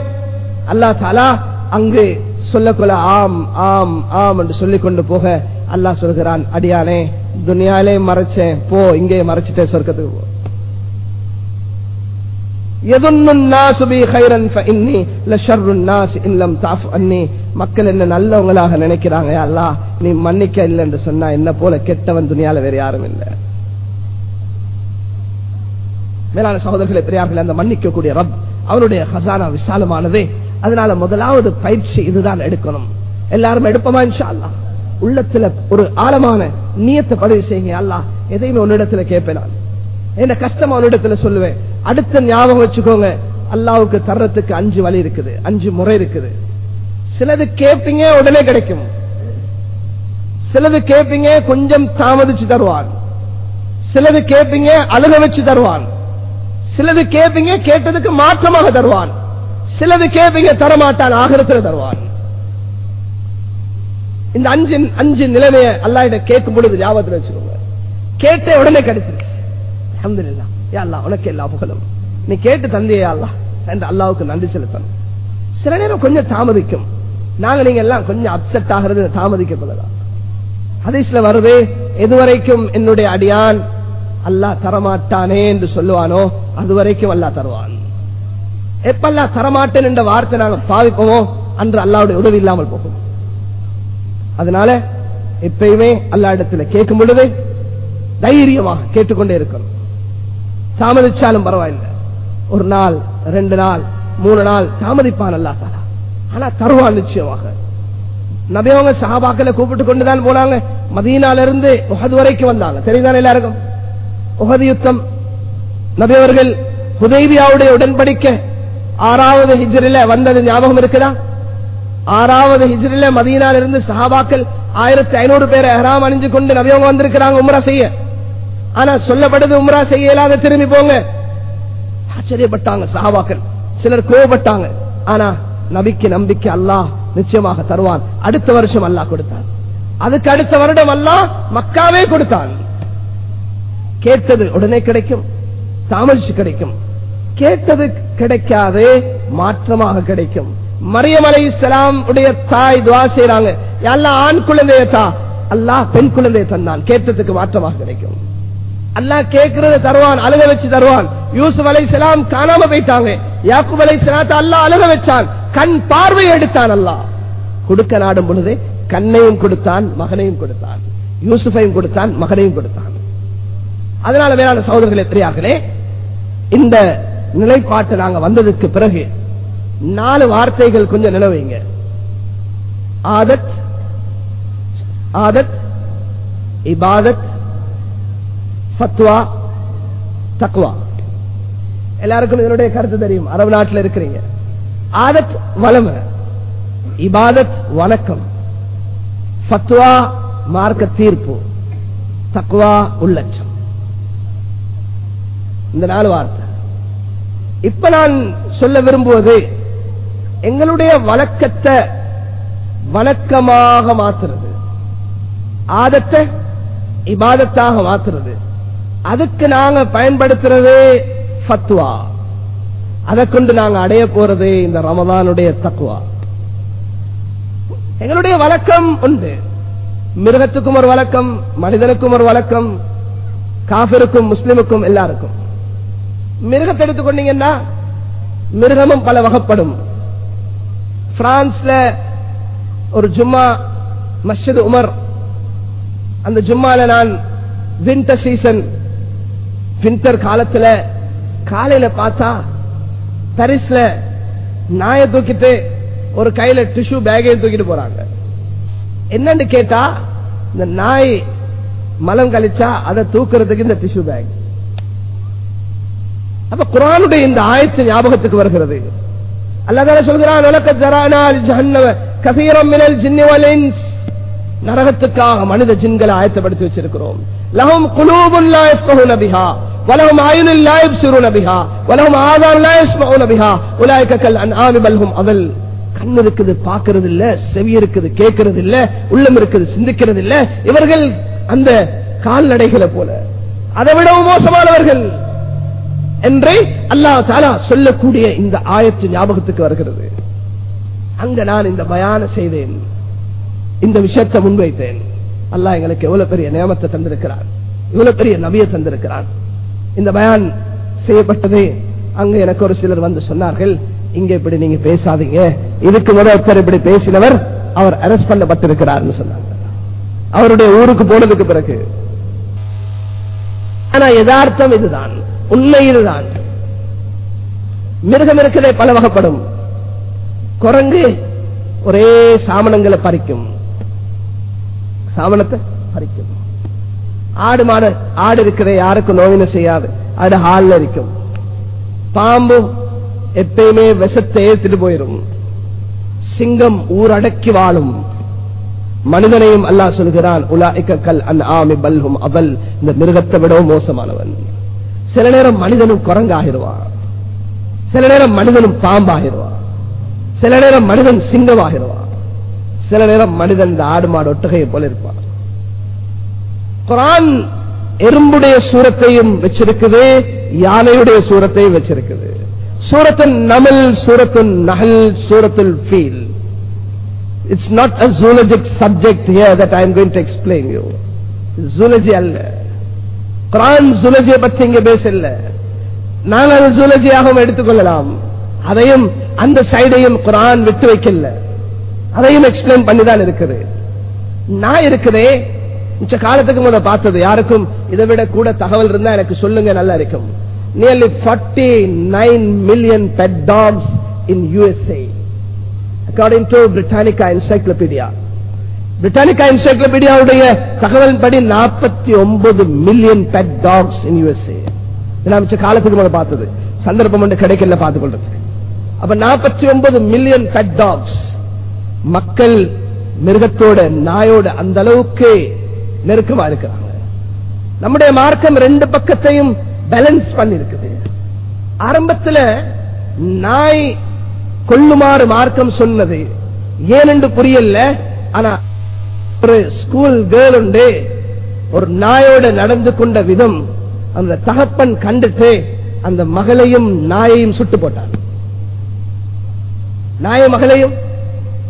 அல்லா தாலா அங்கு சொல்லக்கொள்ள ஆம் ஆம் ஆம் என்று சொல்லிக் கொண்டு போக அல்லாஹ் சொல்கிறான் அடியானே துனியாலே மறைச்சேன் போ இங்கே மறைச்சிட்டே சொர்க்கத்துக்கு போ. மக்கள் என்ன நல்லவங்களாக நினைக்கிறாங்க அல்லா நீ மன்னிக்க இல்லை என்று சொன்னா என்ன போல கெட்டவன் துணியால வேற யாரும் இல்லை. மேலான சகோதரர்களை பெரியார்கள் அந்த மன்னிக்கக்கூடிய ரப் அவனுடைய ஹசானா விசாலமானதே. அதனால முதலாவது பயிற்சி இதுதான் எடுக்கணும். எல்லாரும் எடுப்போமா இன்ஷா அல்லா உள்ளத்துல ஒரு ஆழமான நீயத்தை பதிவு செய்யுங்க அல்லா. எதையுமே உன்னிடத்துல கேட்பேன் என்ன கஷ்டமா உன்னிடத்துல சொல்லுவேன்? அடுத்த ஞாபகம் வச்சுக்கோங்க. அல்லாவுக்கு தர்றதுக்கு அஞ்சு வழி இருக்குது. அஞ்சு முறை இருக்குது. சிலது கேட்பீங்க உடனே கிடைக்கும். சிலது கேட்பீங்க கொஞ்சம் தாமதிச்சு தருவான். சிலது கேட்பீங்க அழுக வச்சு தருவான். சிலது கேட்பீங்க கேட்டதுக்கு மாற்றமாக தருவான். சிலது கேட்பீங்க தரமாட்டான் ஆகிரத்தில் தருவான். இந்த அஞ்சு அஞ்சு நிலைமையை அல்லாயிட கேட்கும் பொழுது ஞாபகத்தில் வச்சுக்கோங்க. கேட்ட உடனே கிடைச்சிருச்சு. அஹமதுல்லா யா உனக்கு எல்லா புகழும். நீ கேட்டு தந்தையா அல்லாஹ் என்று அல்லாவுக்கு நன்றி செலுத்தணும். சில நேரம் கொஞ்சம் தாமதிக்கும். நாங்க நீங்க எல்லாம் கொஞ்சம் அப்செட் ஆகிறது தாமதிக்கப்படலாம் ஹதீஸ்ல வருது எதுவரைக்கும் என்னுடைய அடியான் அல்லா தரமாட்டானே என்று சொல்லுவானோ அதுவரைக்கும் அல்லாஹ் தருவான். எப்பல்லா தரமாட்டேன் என்ற வார்த்தை நாங்க பாவிப்போமோ அன்று அல்லாவுடைய உதவி இல்லாமல் போகும். அதனால எப்பயுமே அல்லா இடத்துல கேட்கும் பொழுது தைரியமாக கேட்டுக்கொண்டே இருக்கணும். தாமதிச்சாலும் பரவாயில்லை. ஒரு நாள் ரெண்டு நாள் மூணு நாள் தாமதிப்பான் அல்லா தாலா. ஆனா தருவான் நிச்சயமாக. நபியவங்க சஹாபாக்களை கூப்பிட்டு கொண்டுதான் போனாங்க. மதீனால இருந்து உகது வரைக்கும் வந்தாங்க. தெரியுதானே எல்லாருக்கும்? உகது யுத்தம். நபியவர்கள் ஹுதைபியாவுடைய உடன்படிக்க ஆறாவது ஹிஜ்ரில வந்தது ஞாபகம் இருக்குதா? ஆறாவது ஹிஜ்ரில மதீனால இருந்து சஹாபாக்கள் ஆயிரத்தி ஐநூறு பேரை எஹராம் அணிஞ்சு கொண்டு நபியவங்க வந்திருக்கிறாங்க உம்ரா செய்ய. ஆனா சொல்லப்படுது உம்ரா செய்ய இயலாத திரும்பி போங்க. ஆச்சரியப்பட்டாங்க சஹாபாக்கள். சிலர் கோவப்பட்டாங்க ஆனா நபிக்கு நம்பிக்கை அல்லாஹ் நிச்சயமாக தருவான். அடுத்த வருஷம் அல்லாஹ் கொடுத்தான். அதுக்கு அடுத்த வருடம் அல்லாஹ் மக்காவே கொடுத்தான். கேட்டது உடனே கிடைக்கும். தாமதிச்சு கிடைக்கும். கேட்டது கிடைக்காது மாற்றமாக கிடைக்கும். மரியம் அலை இஸ்லாம் உடைய தாய் துவா செய்யறாங்க எல்லாம் ஆண் குழந்தைய தா. அல்லாஹ் பெண் குழந்தைய தந்தான். கேட்டதுக்கு மாற்றமாக கிடைக்கும். அல்லாஹ் கேட்கறத தருவான் அழுக வச்சு தருவான். யூசுப் அலை சலாம் காணாம போயிட்டாங்க. யாக்குப் அலை சலாத்த அல்லாஹ் அழுக வச்சான். கண் பார்வை எடுத்தான் அல்லாஹ். கொடுக்க நாடும் பொழுது கண்ணையும் கொடுத்தான் மகனையும் கொடுத்தான். யூசுஃபையும் கொடுத்தான் மகனையும் கொடுத்தான். அதனால வேளாண் சகோதரர்களே பெரியார்களே இந்த நிலைப்பாட்டு நாங்க வந்ததுக்கு பிறகு நாலு வார்த்தைகள் கொஞ்சம் நிலவைங்க. ஆதத் ஆதத் இபாதத் ஃபத்வா தக்வா. எல்லாருக்கும் இதனுடைய கருத்து தெரியும். அரபு நாட்டில் இருக்கிறீங்க. ஆதத் வளமை. இபாதத் வணக்கம். ஃபத்வா மார்க்க தீர்ப்பு. தக்வா உள்ளச்சம். இந்த நாலு வார்த்தை. இப்ப நான் சொல்ல விரும்புவது எங்களுடைய வழக்கத்தை வணக்கமாக மாத்துறது. ஆதத்தை இபாதத்தாக மாத்துறது. அதுக்கு நாங்க பயன்படுத்துறது ஃபத்வா. அதை கொண்டு நாங்க அடைய போறது இந்த ரமதானுடைய தக்குவா எங்களுடைய வழக்கம் உண்டு. மிருகத்துக்கும் ஒரு வழக்கம் மனிதனுக்கும் ஒரு வழக்கம் காபிருக்கும் முஸ்லிமுக்கும் எல்லாருக்கும். மிருகத்தை எடுத்துக்கொண்டீங்கன்னா மிருகமும் பல வகைப்படும். பிரான்ஸ்ல ஒரு ஜும்மா மஸ்ஜித் உமர். அந்த ஜும்மால நான் வின்டர் சீசன் வின்டர் காலத்துல காலையில பார்த்தா பரிசுல நாயை தூக்கிட்டு ஒரு கையில டிஷ்யூ பேக்கையும் தூக்கிட்டு போறாங்க. என்னன்னு கேட்டா இந்த நாய் மலம் கழிச்சா அதை தூக்குறதுக்கு இந்த டிஷ்யூ பேக். அப்ப குரானுடைய இந்த ஆயத்து ஞாபகத்துக்கு வருகிறது. அல்லாதால சொல்கிறான் உலக ஜரானால் கபீரம் மினல் ஜின்னி நரகத்துக்காக மனித ஜின்களை ஆயத்தப்படுத்தி வச்சிருக்கிறோம். லஹம் குலூபுன் லா யஃப்கஹூன பிஹா வலஹும் ஆயுனுன் லா யப்சிருன பிஹா வலஹும் ஆதான் லா யஸ்மஊன பிஹா உலாயிக கல் அன்ஆமி பல் ஹும் அதல் கண் இருக்குது பார்க்கிறது இல்ல செவி இருக்குது கேட்கறது இல்ல உள்ளம் இருக்குது சிந்திக்கிறது இல்ல. இவர்கள் அந்த கால்நடைகளை போல. அதை விடவும் மோசமானவர்கள் என்று அல்லாஹ் தாலா சொல்லக்கூடிய இந்த ஆயத்து ஞாபகத்துக்கு வருகிறது. அங்க நான் இந்த பயான செய்தேன். இந்த விஷயத்தை முன்வைத்தேன். அல்லாஹ் எங்களுக்கு எவ்வளவு பெரிய நியமத்தை தந்திருக்கிறார். இவ்வளவு பெரிய நபியை தந்திருக்கிறான் இந்த பயான் செய்யப்பட்டது. அங்க எனக்கு ஒரு சிலர் வந்து சொன்னார்கள் இங்க இப்படி நீங்க பேசாதீங்க. இதுக்கு முதல் ஒருத்தர் இப்படி பேசினவர் அவர் அரெஸ்ட் பண்ணப்பட்டிருக்கிறார் சொன்னாங்க. அவருடைய ஊருக்கு போனதுக்கு பிறகு. ஆனா யதார்த்தம் இதுதான். உண்மை இதுதான். மிருகம் இருக்கிறதே பல வகைப்படும் குரங்கு ஒரே சாமனங்களை பறிக்கும். சாமனத்தை பறிக்கும். ஆடு மாடு ஆடு இருக்கிற யாருக்கும் நோயின செய்யாது. அது ஹாலில் இருக்கும். பாம்பு எப்பயுமே விஷத்தை ஏற்றிட்டு போயிடும் சிங்கம் ஊரடக்கி வாழும். மனிதனையும் அல்லாஹ் சொல்கிறான் உலாய்க்க கல் அன் ஆமி பல்ஹும் அவல் இந்த மிருகத்தை விடவும் மோசமானவன். சில நேரம் மனிதனும் குரங்காகிடுவான். சில நேரம் மனிதனும் பாம்பாகிடுவான். சில நேரம் மனிதன் சிங்கமாகிடுவான். சில நேரம் மனிதன் இந்த ஆடு மாடு ஒட்டகையை போல இருப்பான். குரான் எறும்புடைய சூரத்தையும் வச்சிருக்குது யானையுடைய சூரத்தையும் வச்சிருக்குது. சூரத்தின் நமல் சூரத்தின் நகல் சூரத்தில் feel. It's not a zoologic subject here that I am going to explain you zoology அல்ல. குரான் ஜூலஜியை பற்றி இங்க பேசல நான் அது ஜூலஜியாகவும் எடுத்துக்கொள்ளலாம். அதையும் அந்த சைடையும் குரான் விட்டு வைக்கல. அதையும் எக்ஸ்பிளைன் பண்ணி தான் இருக்குது. நான் இருக்குதே மிச்ச காலத்துக்கு முத பார்த்தது யாருக்கும்? இதை விட கூட தகவல் இருந்தா எனக்கு சொல்லுங்க நல்லா இருக்கும். Nearly 49 nine million pet dogs in USA according to Britannica Encyclopedia Britannica என்சைக்ளோபீடியாவுடைய தகவல் படி நாற்பத்தி ஒன்பது million pet dogs in USA மிச்ச காலத்துக்கு மேல பார்த்தது. சந்தர்ப்பம் ஒன்று கிடைக்கல பார்த்துக் கொள்றது அப்ப நாற்பத்தி ஒன்பது மில்லியன் பெட் டாக்ஸ் மக்கள் மிருகத்தோட நாயோட அந்த அளவுக்கு நெருக்கமா இருக்கிறாங்க. நம்முடைய மார்க்கம் ரெண்டு பக்கத்தையும் பேலன்ஸ் பண்ணி இருக்குது ஆரம்பத்துல நாய் கொள்ளுமாறு மார்க்கம் சொன்னது. ஏனென்று புரியல. ஆனா ஒரு ஸ்கூல் கேர்ள் உண்டு. ஒரு நாயோட நடந்து கொண்ட விதம். அந்த தகப்பன் கண்டுட்டு அந்த மகளையும் நாயையும் சுட்டு போட்டான். நாய மகளையும்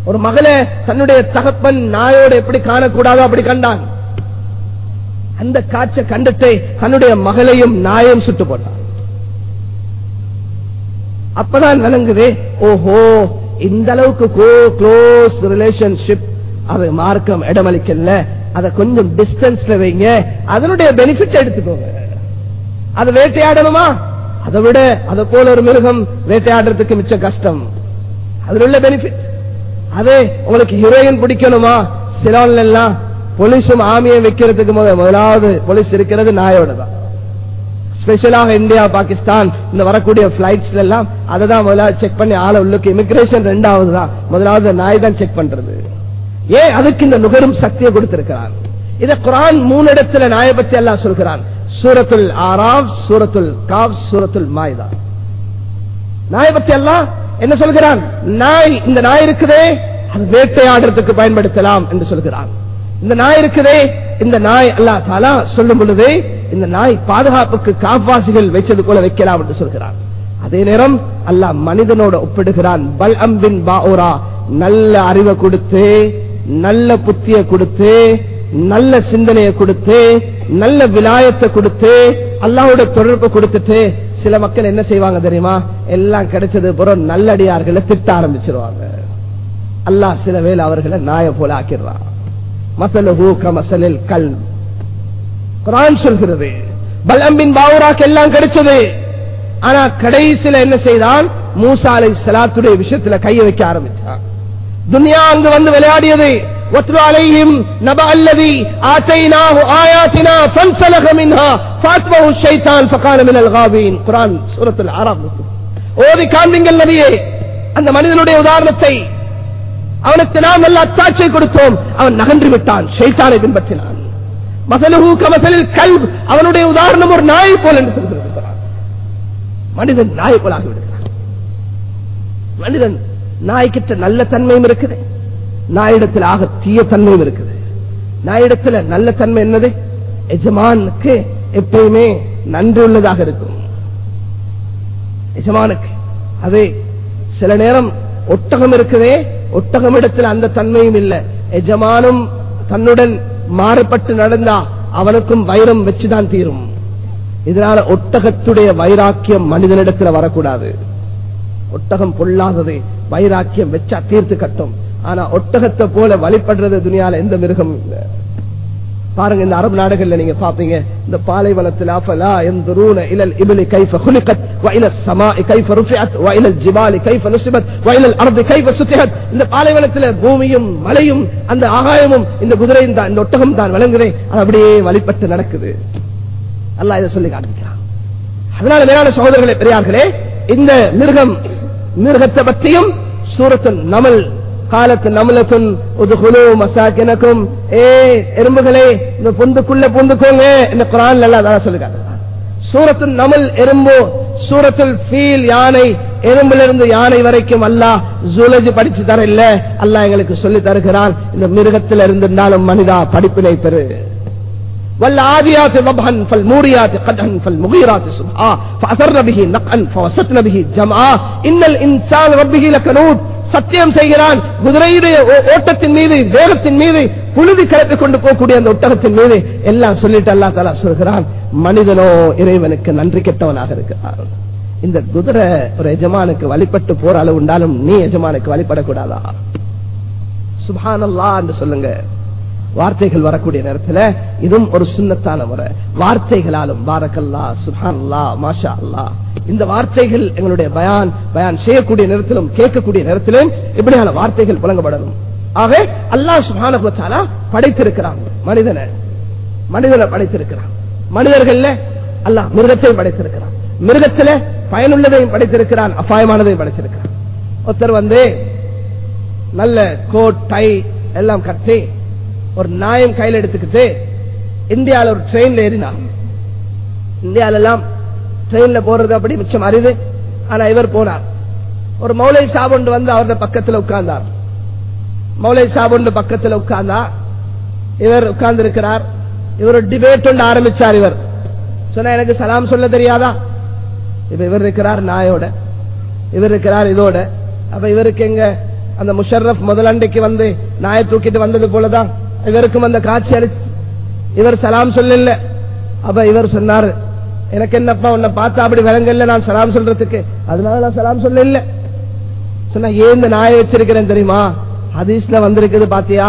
ஒரு மகளை தன்னுடைய தகப்பன் நாயோட எப்படி காணக்கூடாதோ அப்படி கண்டான். அந்த காட்சை கண்டுட்டு தன்னுடைய மகளையும் நாயும் சுட்டு போட்டான். அப்பதான் விளங்குது ஓஹோ இந்த அளவுக்கு க்ளோஸ் ரிலேஷன்ஷிப் அது மார்க்கம் இடமளிக்கல. அதை கொஞ்சம் டிஸ்டன்ஸ்ல வைங்க. அதனுடைய பெனிஃபிட் எடுத்துக்கோங்க. அதை வேட்டையாடணுமா? அதை விட அதை போல ஒரு மிருகம் வேட்டையாடுறதுக்கு மிச்ச கஷ்டம். அதுல உள்ள பெனிஃபிட் அதே உங்களுக்கு ஹீரோயின் பிடிக்கணுமா? சிலோன்ல எல்லாம் போலீஸும் ஆமியும் வைக்கிறதுக்கு முத முதலாவது போலீஸ் இருக்கிறது நாயோட தான். ஸ்பெஷலாக இந்தியா பாகிஸ்தான் இந்த வரக்கூடிய பிளைட்ஸ்ல எல்லாம் அதை தான் முதலாவது செக் பண்ணி ஆள உள்ளுக்கு இமிகிரேஷன் ரெண்டாவது தான். முதலாவது நாய் தான் செக் பண்றது. ஏன் அதுக்கு இந்த நுகரும் சக்தியை கொடுத்திருக்கிறான் இத குரான் மூணு இடத்துல நாயை பத்தி எல்லாம் சொல்கிறான். சூரத்துல் ஆராவ் சூரத்துல் காவ் சூரத்துல் மாய்தா. நாயை பத்தி எல்லாம் என்ன சொல்கிறான்? நாய் இந்த நாய் இருக்குதே அது வேட்டையாடுறதுக்கு பயன்படுத்தலாம் என்று சொல்கிறான். இந்த நாய் இருக்குதே இந்த நாய் அல்லா தாலா சொல்லும் பொழுது இந்த நாய் பாதுகாப்புக்கு காப்பாசிகள் வைச்சது போல வைக்கலாம் என்று சொல்கிறான். அதே நேரம் அல்லாஹ் மனிதனோட ஒப்பிடுகிறான். பல் அம்பின் பாவுரா நல்ல அறிவை கொடுத்து நல்ல புத்திய கொடுத்து நல்ல சிந்தனையை கொடுத்து நல்ல விலாயத்தை கொடுத்து அல்லாவோட தொடர்பு கொடுத்துட்டு சில மக்கள் என்ன செய்வாங்க தெரியுமா? எல்லாம் கிடைச்சது புறம் நல்லடியார்களை திட்ட ஆரம்பிச்சிருவாங்க. அல்லாஹ் சில வேலை அவர்களை நாய போல ஆக்கிடுறான் மசலஹூ கமசலில் கல் குரான் சொல்கிறது பலம்பின் பாவுராக்கு எல்லாம் கிடைச்சது. ஆனா கடைசியில என்ன செய்தான்? மூசா அலை சலாத்துடைய விஷயத்துல கைய வைக்க ஆரம்பிச்சான். துனியா அங்கு வந்து விளையாடியது. واتل عليهم نبأ الذي آتيناه آياتنا فانسلخ منها فاتبعه الشيطان فكان من الغابين قرآن سورة العرب ஓதி காண்பீங்கள் நபியே அந்த மனிதனுடைய உதாரணத்தை அவனுக்கு நாம் நல்ல அத்தாட்சியை கொடுத்தோம் அவன் நகன்று விட்டான் ஷைத்தானை பின்பற்றினான் மசலுஹு கமசலில் கல் அவனுடைய உதாரணம் ஒரு நாயை போல் என்று சொல்கிறான் மனிதன் நாயை போல் ஆகிவிடுகிறான் மனிதன் நாய்க்கிட்ட நல்ல தன்மையும் இருக்குது நாயிடத்தில் ஆக தீய தன்மையும் இருக்குது. நாயிடத்தில் நல்ல தன்மை என்னது? எஜமானுக்கு எப்பயுமே நன்றி உள்ளதாக இருக்கும். எஜமானுக்கு. அது சில நேரம் ஒட்டகம் இருக்குதே ஒட்டகம் இடத்துல அந்த தன்மையும் இல்ல. எஜமானும் தன்னுடன் மாறுபட்டு நடந்தா அவனுக்கும் வைரம் வச்சுதான் தீரும். இதனால ஒட்டகத்துடைய வைராக்கியம் மனிதனிடத்துல வரக்கூடாது. ஒட்டகம் பொல்லாதது வைராக்கியம் வச்சா தீர்த்து கட்டும். ஆனா ஒட்டகத்தை போல வழிபடுறது துணியால எந்த மிருகமும் இல்லை பாருங்க இந்த அரபு நாடுகள்ல நீங்க பாப்பீங்க இந்த பாலைவனத்தில் அஃபலா ينظرون الى الابل كيف خلقت والى السماء كيف رفعت والى الجبال كيف نصبت والى الارض كيف سطحت இந்த பாலைவனத்துல பூமியும் மலையும் அந்த ஆகாயமும் இந்த குதிரையும் தான் இந்த ஒட்டகம் தான் விளங்குதே அது அப்படியே வழிபட்டு நடக்குது அல்லாஹ் இதை சொல்லி காண்பிக்கிறான் அதனால மேலான சகோதரர்களே பெரியார்களே இந்த மிருகம் மிருகத்தை பற்றியும் சூரத்தின் நமல் காலத்து நமலத்துன் உதுகுலு மசாக்கினக்கும் ஏ எறும்புகளே இந்த பொந்துக்குள்ள பொந்துக்கோங்க இந்த குரான் எல்லாம் அதான் சொல்லுங்க சூரத்து நமல் எறும்பு சூரத்துல் ஃபீல் யானை எறும்பிலிருந்து யானை வரைக்கும் அல்லாஹ் ஜூலஜி படிச்சு தர இல்ல அல்லாஹ் எங்களுக்கு சொல்லி தருகிறான் இந்த மிருகத்தில் இருந்திருந்தாலும் மனிதா படிப்பினை பெறு والعاديات ضبحا فالموريات قدحا فالمغيرات صبحا فأثرن به نقعا فوسطن به جمعا إن الإنسان ربه لكنود சத்தியம் செய்கிறான். குதிரையுடைய ஓட்டத்தின் மீது வேகத்தின் மீது புழுதி கிளப்பி கொண்டு போகக்கூடிய அந்த ஒட்டகத்தின் மீது எல்லாம் சொல்லிட்டு அல்லா தலா சொல்கிறான் மனிதனோ இறைவனுக்கு நன்றி கெட்டவனாக இருக்கிறான். இந்த குதிரை ஒரு எஜமானுக்கு வழிபட்டு போற அளவு உண்டாலும் நீ எஜமானுக்கு வழிபடக்கூடாதா? சுபானல்லா என்று சொல்லுங்க. வார்த்தைகள் வரக்கூடிய நேரத்துல இதுவும் ஒரு சுண்ணத்தான முறை. வார்த்தைகளாலும் பாரக்கல்லா சுஹான்லா மாஷா அல்லா இந்த வார்த்தைகள் எங்களுடைய பயான் பயான் செய்யக்கூடிய நேரத்திலும் கேட்கக்கூடிய நேரத்திலும் இப்படியான வார்த்தைகள் புழங்கப்படணும் ஆக அல்லாஹ் சுபான படைத்திருக்கிறான். மனிதனை மனிதனை படைத்திருக்கிறான். மனிதர்கள்ல அல்லாஹ் மிருகத்தையும் படைத்திருக்கிறான். மிருகத்துல பயனுள்ளதையும் படைத்திருக்கிறான் அபாயமானதையும் படைத்திருக்கிறான். ஒருத்தர் வந்து நல்ல கோட் டை எல்லாம் கட்டி ஒரு நாயம் கையில் எடுத்துக்கிட்டு இந்தியாவில் ஒரு ட்ரெயின்ல ஏறினான். இந்தியால எல்லாம் ட்ரெயின்ல போறது அப்படி மிச்சம் அறிவு ஆனா இவர் போனார். ஒரு மௌலை சாபுண்டு வந்து அவருடைய பக்கத்தில் உட்கார்ந்தார். மௌலை சாபுண்டு பக்கத்தில் உட்கார்ந்தா இவர் உட்கார்ந்து இருக்கிறார் இவர் டிபேட் ஒன்று ஆரம்பிச்சார் இவர். சொன்னா எனக்கு சலாம் சொல்ல தெரியாதா? இப்ப இவர் இருக்கிறார் நாயோட. இவர் இருக்கிறார் இதோட. அப்ப இவருக்கு எங்க அந்த முஷர்ரப் முதலண்டைக்கு வந்து நாயை தூக்கிட்டு வந்தது போலதான்? இவருக்கும் அந்த காட்சி அளிச்சு இவர் சலாம் சொல்லல. அப்ப இவர் சொன்னாரு எனக்கு என்னப்பா உன்னை பார்த்தா அப்படி விளங்கல? நான் சலாம் சொல்றதுக்கு. அதனால நான் சலாம் சொல்ல இல்ல சொன்னா ஏன் இந்த நாயை வச்சிருக்கிறேன் தெரியுமா? ஹதீஸ்ல வந்திருக்குது பாத்தியா?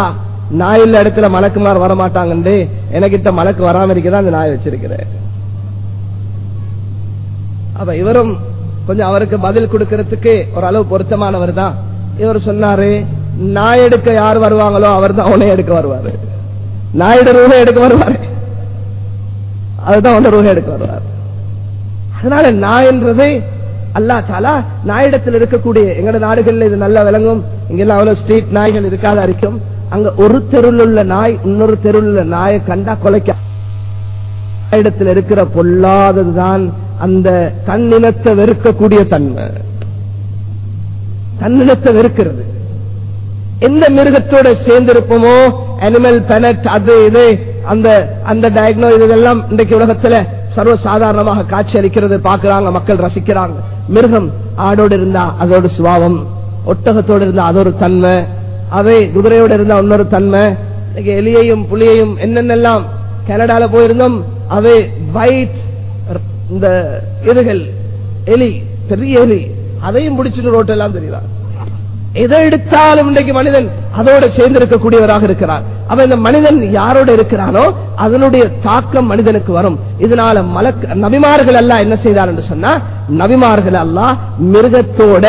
நாய் உள்ள இடத்துல மலக்குமார் வரமாட்டாங்கன்னு எனக்கிட்ட மலக்கு வராம இருக்கதான் அந்த நாயை வச்சிருக்கிறேன். அப்ப இவரும் கொஞ்சம் அவருக்கு பதில் கொடுக்கறதுக்கு ஒரு அளவு பொருத்தமானவர் தான். இவர் சொன்னாரு நாய் எடுக்க யார் வருவாங்களோ அவர் தான் உன்னை எடுக்க வருவாரு. நாயுட ரூபாய் எடுக்க வருவாரு. அதுதான் உன்ன ரூபாய் எடுக்க வருவார். அதனால நாயன்றது அல்லா சாலா நாயிடத்தில் இருக்கக்கூடிய எங்கட நாடுகள்ல இது நல்லா விளங்கும். இங்கெல்லாம் அவ்வளவு ஸ்ட்ரீட் நாய்கள் இருக்காத இருக்கும். அங்க ஒரு தெருவில் உள்ள நாய் இன்னொரு தெருவில் உள்ள நாயை கண்டா கொலைக்க இடத்தில் இருக்கிற பொல்லாததுதான் அந்த தன்னினத்தை வெறுக்கக்கூடிய தன்மை. தன்னினத்தை வெறுக்கிறது. எந்த மிருகத்தோட சேர்ந்திருப்போமோ அனிமல் பெனட் அது இது அந்த அந்த டயக்னோ இதெல்லாம் இன்றைக்கு உலகத்துல சர்வ சாதாரணமாக காட்சி அளிக்கிறது பாக்குறாங்க மக்கள் ரசிக்கிறாங்க. மிருகம் ஆடோடு இருந்தா அதோட சுபாவம் ஒட்டகத்தோடு இருந்தா அதொரு தன்மை அவை குதிரையோடு இருந்தா இன்னொரு தன்மை இன்னைக்கு எலியையும் புலியையும் என்னென்னலாம் கனடால போயிருந்தோம் அவை வைட் இந்த இதுகள் எலி பெரிய எலி அதையும் பிடிச்சிட்டு ரோட்டெல்லாம் தெரியலாம் எதை எடுத்தாலும் இன்றைக்கு மனிதன் அதோட சேர்ந்து இருக்கக்கூடியவராக இருக்கிறார். அவன் இந்த மனிதன் யாரோட இருக்கிறானோ அதனுடைய தாக்கம் மனிதனுக்கு வரும். இதனால மலக் நபிமார்கள் அல்லா என்ன செய்தார் என்று சொன்னா நபிமார்கள் அல்லாஹ் மிருகத்தோட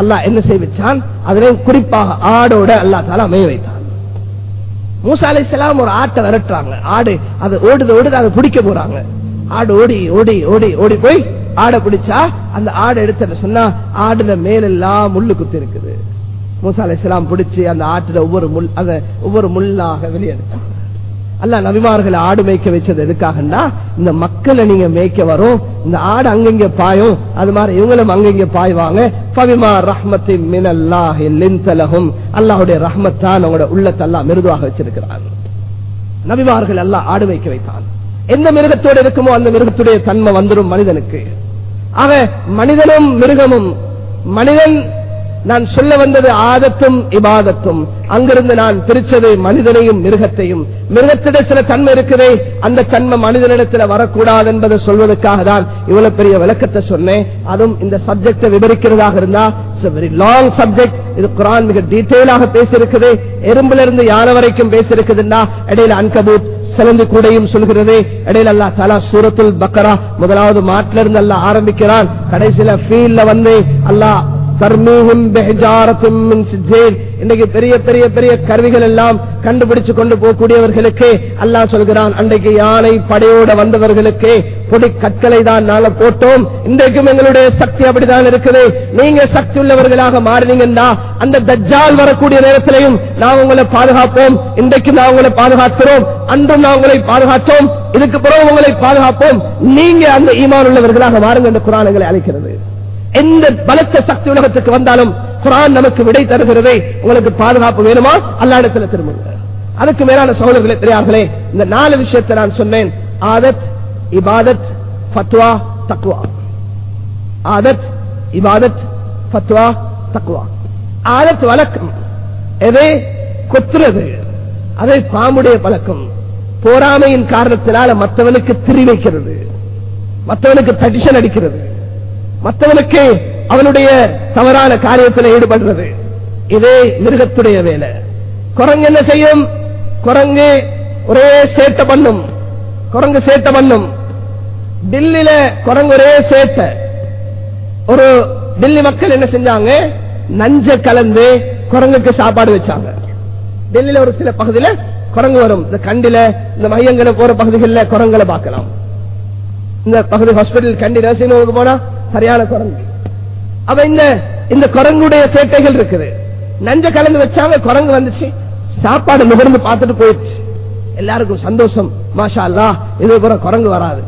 அல்லாஹ் என்ன செய்விச்சான்? அதிலும் குறிப்பாக ஆடோட அல்லாஹ் தால அமைய வைத்தான். மூசா அலைஹிஸ்ஸலாம் ஒரு ஆட்டை விரட்டுறாங்க. ஆடு அது ஓடுது ஓடுது அதை பிடிக்க போறாங்க. ஆடு ஓடி ஓடி ஓடி ஓடி போய் ஆடை பிடிச்சா அந்த ஆடை எடுத்து சொன்னா ஆடுல மேலெல்லாம் முள்ளு குத்தி இருக்குது. மூசா அலிஸ்லாம் பிடிச்சி அந்த ஆட்டுல ஒவ்வொரு முள் அந்த ஒவ்வொரு முள்ளாக வெளியெடுத்தாங்க. அல்ல நபிமார்களை ஆடு மேய்க்க வச்சது எதுக்காகன்னா இந்த மக்களை நீங்க மேய்க்க வரும் இந்த ஆடு அங்கங்க பாயும் அது மாதிரி இவங்களும் அங்கங்க பாய்வாங்க. பவிமா ரஹ்மத்தி மினல்லாஹி லின்தலஹும். அல்லாஹுடைய ரஹ்மத்தான் அவங்களோட உள்ளத்தை அல்லாஹ் மிருதுவாக வச்சிருக்கிறாங்க. நபிமார்கள் எல்லாம் ஆடு வைக்க வைத்தான் எந்த மிருகத்தோடு இருக்குமோ அந்த மிருகத்துடைய தன்மை வந்துடும் மனிதனுக்கு. ஆக மனிதனும் மிருகமும் மனிதன் நான் சொல்ல வந்தது ஆதத்தும் இபாதத்தும். அங்கிருந்து நான் பிரிச்சது மனிதனையும் மிருகத்தையும். மிருகத்திட சில தன்மை இருக்குதே அந்த தன்மை மனிதனிடத்தில் வரக்கூடாது என்பதை சொல்வதற்காக தான் இவ்வளவு பெரிய விளக்கத்தை சொன்னேன். அதுவும் இந்த சப்ஜெக்டை விவரிக்கிறதாக இருந்தா வெரி லாங் சப்ஜெக்ட் இது குரான் மிக டீட்டெயிலாக பேசியிருக்குது. எறும்புல இருந்து யானை வரைக்கும் பேசியிருக்குதுன்னா இடையில அன்கபூத் சிலந்து கூடையும் சொல்கிறது. இடையில அல்லா தலா சூரத்துல் பக்கரா முதலாவது மாட்டிலிருந்து அல்ல ஆரம்பிக்கிறான். கடைசியில ஃபீல்ட்ல வந்து அல்லாஹ் இன்னைக்கு பெரிய பெரிய பெரிய கருவிகள் எல்லாம் கண்டுபிடிச்சு கொண்டு போகக்கூடியவர்களுக்கு அல்லாஹ் சொல்கிறான் அன்றைக்கு யானை படையோட வந்தவர்களுக்கு பொடி கற்களை தான் நாள போட்டோம். இன்றைக்கும் எங்களுடைய சக்தி அப்படிதான் இருக்குது. நீங்க சக்தி உள்ளவர்களாக மாறினீங்கன்னா அந்த தஜ்ஜால் வரக்கூடிய நேரத்திலையும் நான் உங்களை பாதுகாப்போம். இன்றைக்கு நான் உங்களை பாதுகாக்கிறோம். அன்றும் நான் உங்களை பாதுகாத்தோம். இதுக்கு பிறகு உங்களை பாதுகாப்போம். நீங்க அந்த ஈமான் உள்ளவர்களாக மாறுங்க என்று குரான்களை அழைக்கிறது. எந்த பலத்த சக்தி உலகத்துக்கு வந்தாலும் குரான் நமக்கு விடை தருகிறதே. உங்களுக்கு பாதுகாப்பு வேணுமா? அல்லாடத்தில் திரும்புங்க. அதுக்கு மேலான சகோதரர்களே பெரியார்களே இந்த நாலு விஷயத்தை நான் சொன்னேன். ஆதத் இபாதத் ஃபத்வா தக்வா. ஆதத் இபாதத் ஃபத்வா தக்வா. ஆதத் வழக்கம். எதை? கொத்துறது. அதை பாம்புடைய பழக்கம். போராமையின் காரணத்தினால மற்றவனுக்கு திரி வைக்கிறது. மற்றவனுக்கு தடிஷன் அடிக்கிறது. மற்றவனுக்கு அவனுடைய தவறான காரியத்தில் ஈடுபடுறது. இதே மிருகத்துடைய வேலை. குரங்கு என்ன செய்யும்? குரங்கு ஒரே சேட்டை பண்ணும். குரங்கு சேட்டை பண்ணும். டில்லியில குரங்கு ஒரே சேட்டை. ஒரு டில்லி மக்கள் என்ன செஞ்சாங்க? நஞ்ச கலந்து குரங்குக்கு சாப்பாடு வச்சாங்க. டெல்லியில ஒரு சில பகுதியில குரங்கு வரும். இந்த கண்டில இந்த மையங்களை போற பகுதிகளில் குரங்களை பார்க்கலாம். இந்த பகுதி ஹாஸ்பிட்டல் கண்டி நர்சிங் போனா சரியான குரங்கு. அப்ப இந்த இந்த குரங்குடைய சேட்டைகள் இருக்குது. நஞ்ச கலந்து வச்சாங்க குரங்கு வந்துச்சு. சாப்பாடு நுகர்ந்து பார்த்துட்டு போயிடுச்சு. எல்லாருக்கும் சந்தோஷம். மாஷா அல்லா இது போற குரங்கு வராது.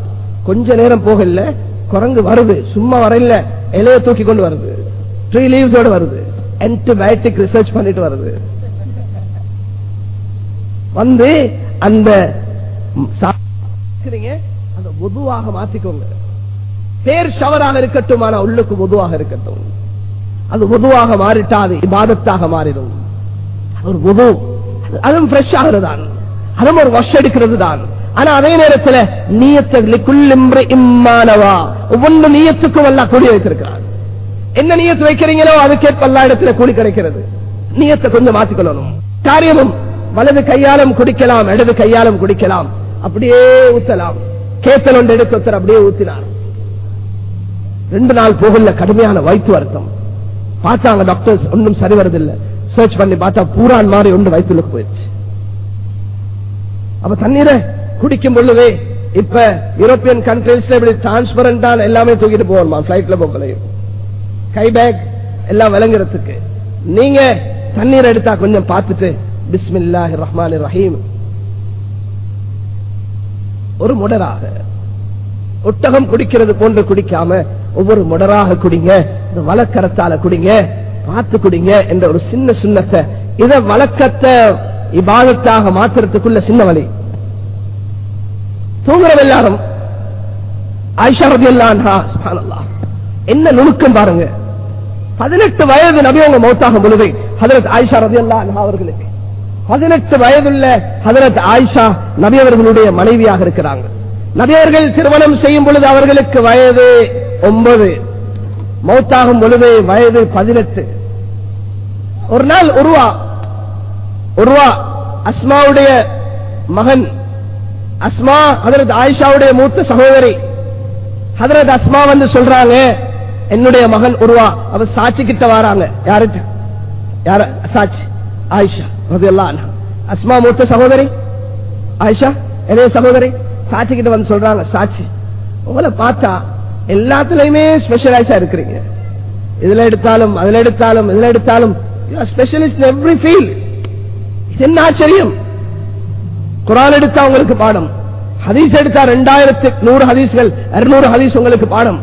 கொஞ்ச நேரம் போகல குரங்கு வருது. சும்மா வரையில இலைய தூக்கி கொண்டு வருது. ட்ரீ லீவ்ஸோட வருது. ஆன்டிபயோட்டிக் ரிசர்ச் பண்ணிட்டு வருது. வந்து அந்த அந்த பொதுவாக மாத்திக்கோங்க. பேர் ஷவராக இருக்கட்டும் ஆனா உள்ளுக்கு பொதுவாக இருக்கட்டும். அது பொதுவாக மாறிட்டா அது இபாதத்தாக மாறிடும். ஒரு பொது அதுவும் ஃப்ரெஷ் ஆகிறதான் அதுவும் ஒரு வாஷ் எடுக்கிறது தான் ஆனா அதே நேரத்தில் நீயத்தை இம்மானவா ஒவ்வொன்று நீயத்துக்கும் எல்லாம் கூடி வைத்திருக்கிறார் என்ன நீயத்து வைக்கிறீங்களோ அதுக்கேற்ப எல்லா இடத்துல கூலி கிடைக்கிறது. நீயத்தை கொஞ்சம் மாத்திக்கொள்ளணும். காரியமும் வலது கையாலும் குடிக்கலாம் இடது கையாலும் குடிக்கலாம். அப்படியே ஊத்தலாம். கேத்தல் ஒன்று எடுத்து ஒருத்தர் அப்படியே ஊத்தினார். ரெண்டு நாள் போகல கடுமையான வயிற்று வருத்தம். பார்த்தாங்க டாக்டர்ஸ் ஒன்றும் சரி வருதில்லை சர்ச் பண்ணி பார்த்தா பூரான் மாதிரி ஒன்று வயிற்றுக்கு போயிடுச்சு அப்ப தண்ணீரை குடிக்கும் பொழுதே இப்ப யூரோப்பியன் கண்ட்ரீஸ்ல இப்படி டிரான்ஸ்பரண்டான எல்லாமே தூக்கிட்டு போகணுமா? பிளைட்ல போகலையும் கை பேக் எல்லாம் விளங்குறதுக்கு. நீங்க தண்ணீர் எடுத்தா கொஞ்சம் பார்த்துட்டு பிஸ்மில்லாஹி ரஹ்மான் ரஹீம். ஒரு முடராக ஒட்டகம் குடிக்கிறது போன்று குடிக்காம ஒவ்வொரு முடராக குடிங்க இந்த வழக்கரத்தால குடிங்க பார்த்து குடிங்க என்ற ஒரு சின்ன சுண்ணத்தை. இத வழக்கத்தை இபாதத்தாக மாத்துறதுக்குள்ள சின்ன வழி. தூங்குறவ எல்லாரும் ஆயிஷா என்ன நுணுக்கம் பாருங்க. பதினெட்டு வயது நபி அவங்க மௌத்தாக பொழுது ஹதரத் ஆயிஷா ரதி அல்லா அவர்களுக்கு. பதினெட்டு வயதுள்ள ஹதரத் ஆயிஷா நபி அவர்களுடைய மனைவியாக இருக்கிறாங்க. நபியர்கள் திருமணம் செய்யும் பொழுது அவர்களுக்கு வயது ஒன்பது. மௌத்தாகும் பொழுது வயது பதினெட்டு. ஒரு நாள் உருவா உருவா அஸ்மாவுடைய மகன் அஸ்மா ஹதரத் ஆயிஷாவுடைய மூத்த சகோதரி. ஹதரத் அஸ்மா வந்து சொல்றாங்க என்னுடைய மகன் உருவா அவ சாட்சி கிட்ட வராங்க. யாருட்ட யார? சாட்சி. ஆயிஷா அஸ்மா மூத்த சகோதரி? ஆயிஷா என்னுடைய சகோதரி? சாட்சி கிட்ட வந்து சொல்றாங்க சாட்சி. உங்களை பார்த்தா எல்லாத்துலயுமே ஸ்பெஷலைஸா இருக்கிறீங்க. இதுல எடுத்தாலும் அதுல எடுத்தாலும் இதுல எடுத்தாலும் ஸ்பெஷலிஸ்ட் எவ்ரி ஃபீல்ட் இது என்ன ஆச்சரியம்? குரான் எடுத்தா உங்களுக்கு பாடம். ஹதீஸ் எடுத்தா ரெண்டாயிரத்து நூறு ஹதீஸ்கள் இருநூறு ஹதீஸ் உங்களுக்கு பாடம்.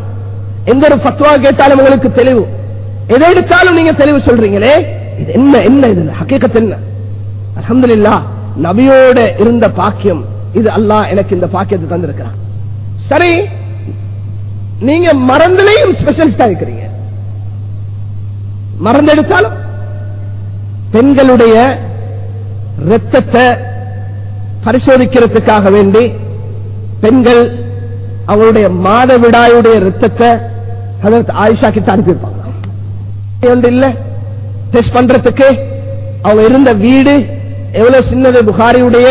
எந்த ஒரு பத்வா கேட்டாலும் உங்களுக்கு தெளிவு. எதை எடுத்தாலும் நீங்க தெளிவு சொல்றீங்களே? இது என்ன என்ன இது? ஹக்கீக்கத் என்ன? அல்ஹம்துலில்லாஹ் நபியோட இருந்த பாக்கியம். இது அல்லாஹ் எனக்கு இந்த பாக்கியத்தை தந்திருக்கிறான். சரி நீங்க மறந்துலையும் ஸ்பெஷலிஸ்டா இருக்கிறீங்க. மறந்தெடுத்தாலும் பெண்களுடைய ரத்தத்தை பரிசோதிக்கிறதுக்காக வேண்டி பெண்கள் அவங்களுடைய மாதவிடாயுடைய ரத்தத்தை அதற்கு ஆயுஷாக்கி கிட்ட அனுப்பியிருப்பாங்க. ஒன்று இல்ல. டெஸ்ட் பண்றதுக்கு அவங்க இருந்த வீடு எவ்வளவு சின்னது புகாரியுடைய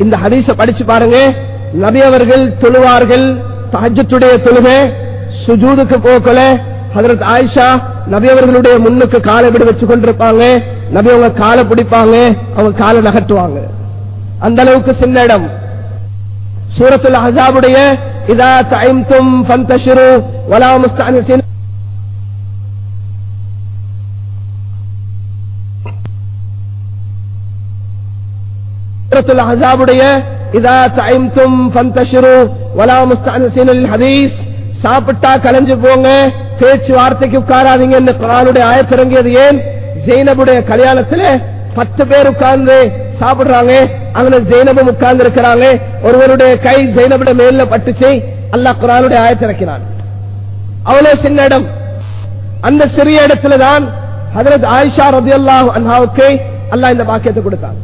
இந்த ஹதீச படிச்சு பாருங்க. நபி அவர்கள் தொழுவார்கள். தஹஜத்துடைய தொழுகை சுஜூதுக்கு போக்கல ஹதரத் ஆயிஷா நபி அவர்களுடைய முன்னுக்கு காலை விட வச்சு கொண்டிருப்பாங்க. நபி அவங்க காலை பிடிப்பாங்க அவங்க காலை நகட்டுவாங்க அந்த அளவுக்கு சின்ன இடம். சூரத்துல அஹாபுடைய இதா தைம் தும் வலா வலா முஸ்தஅனிசின் சாப்பிட்டா கலைஞ்சு போங்க பேச்சு வார்த்தைக்கு உட்காராதீங்க இந்த குரானுடைய ஆயத்திறங்கியது ஏன்? ஜெயினபுடைய கல்யாணத்துல பத்து பேர் உட்கார்ந்து சாப்பிடுறாங்க. அங்க ஜெயினபும் உட்கார்ந்து இருக்கிறாங்க ஒருவருடைய கை ஜெயினபுடைய மேல பட்டுச்சு. அல்லாஹ் குரானுடைய ஆயத்திறக்கிறான் அவ்வளவு சின்ன இடம். அந்த சிறிய இடத்துலதான் ஹதரத் ஆயிஷா ரதி அல்லாஹ் அன்ஹாவுக்கு அல்லாஹ் இந்த பாக்கியத்தை கொடுத்தான்.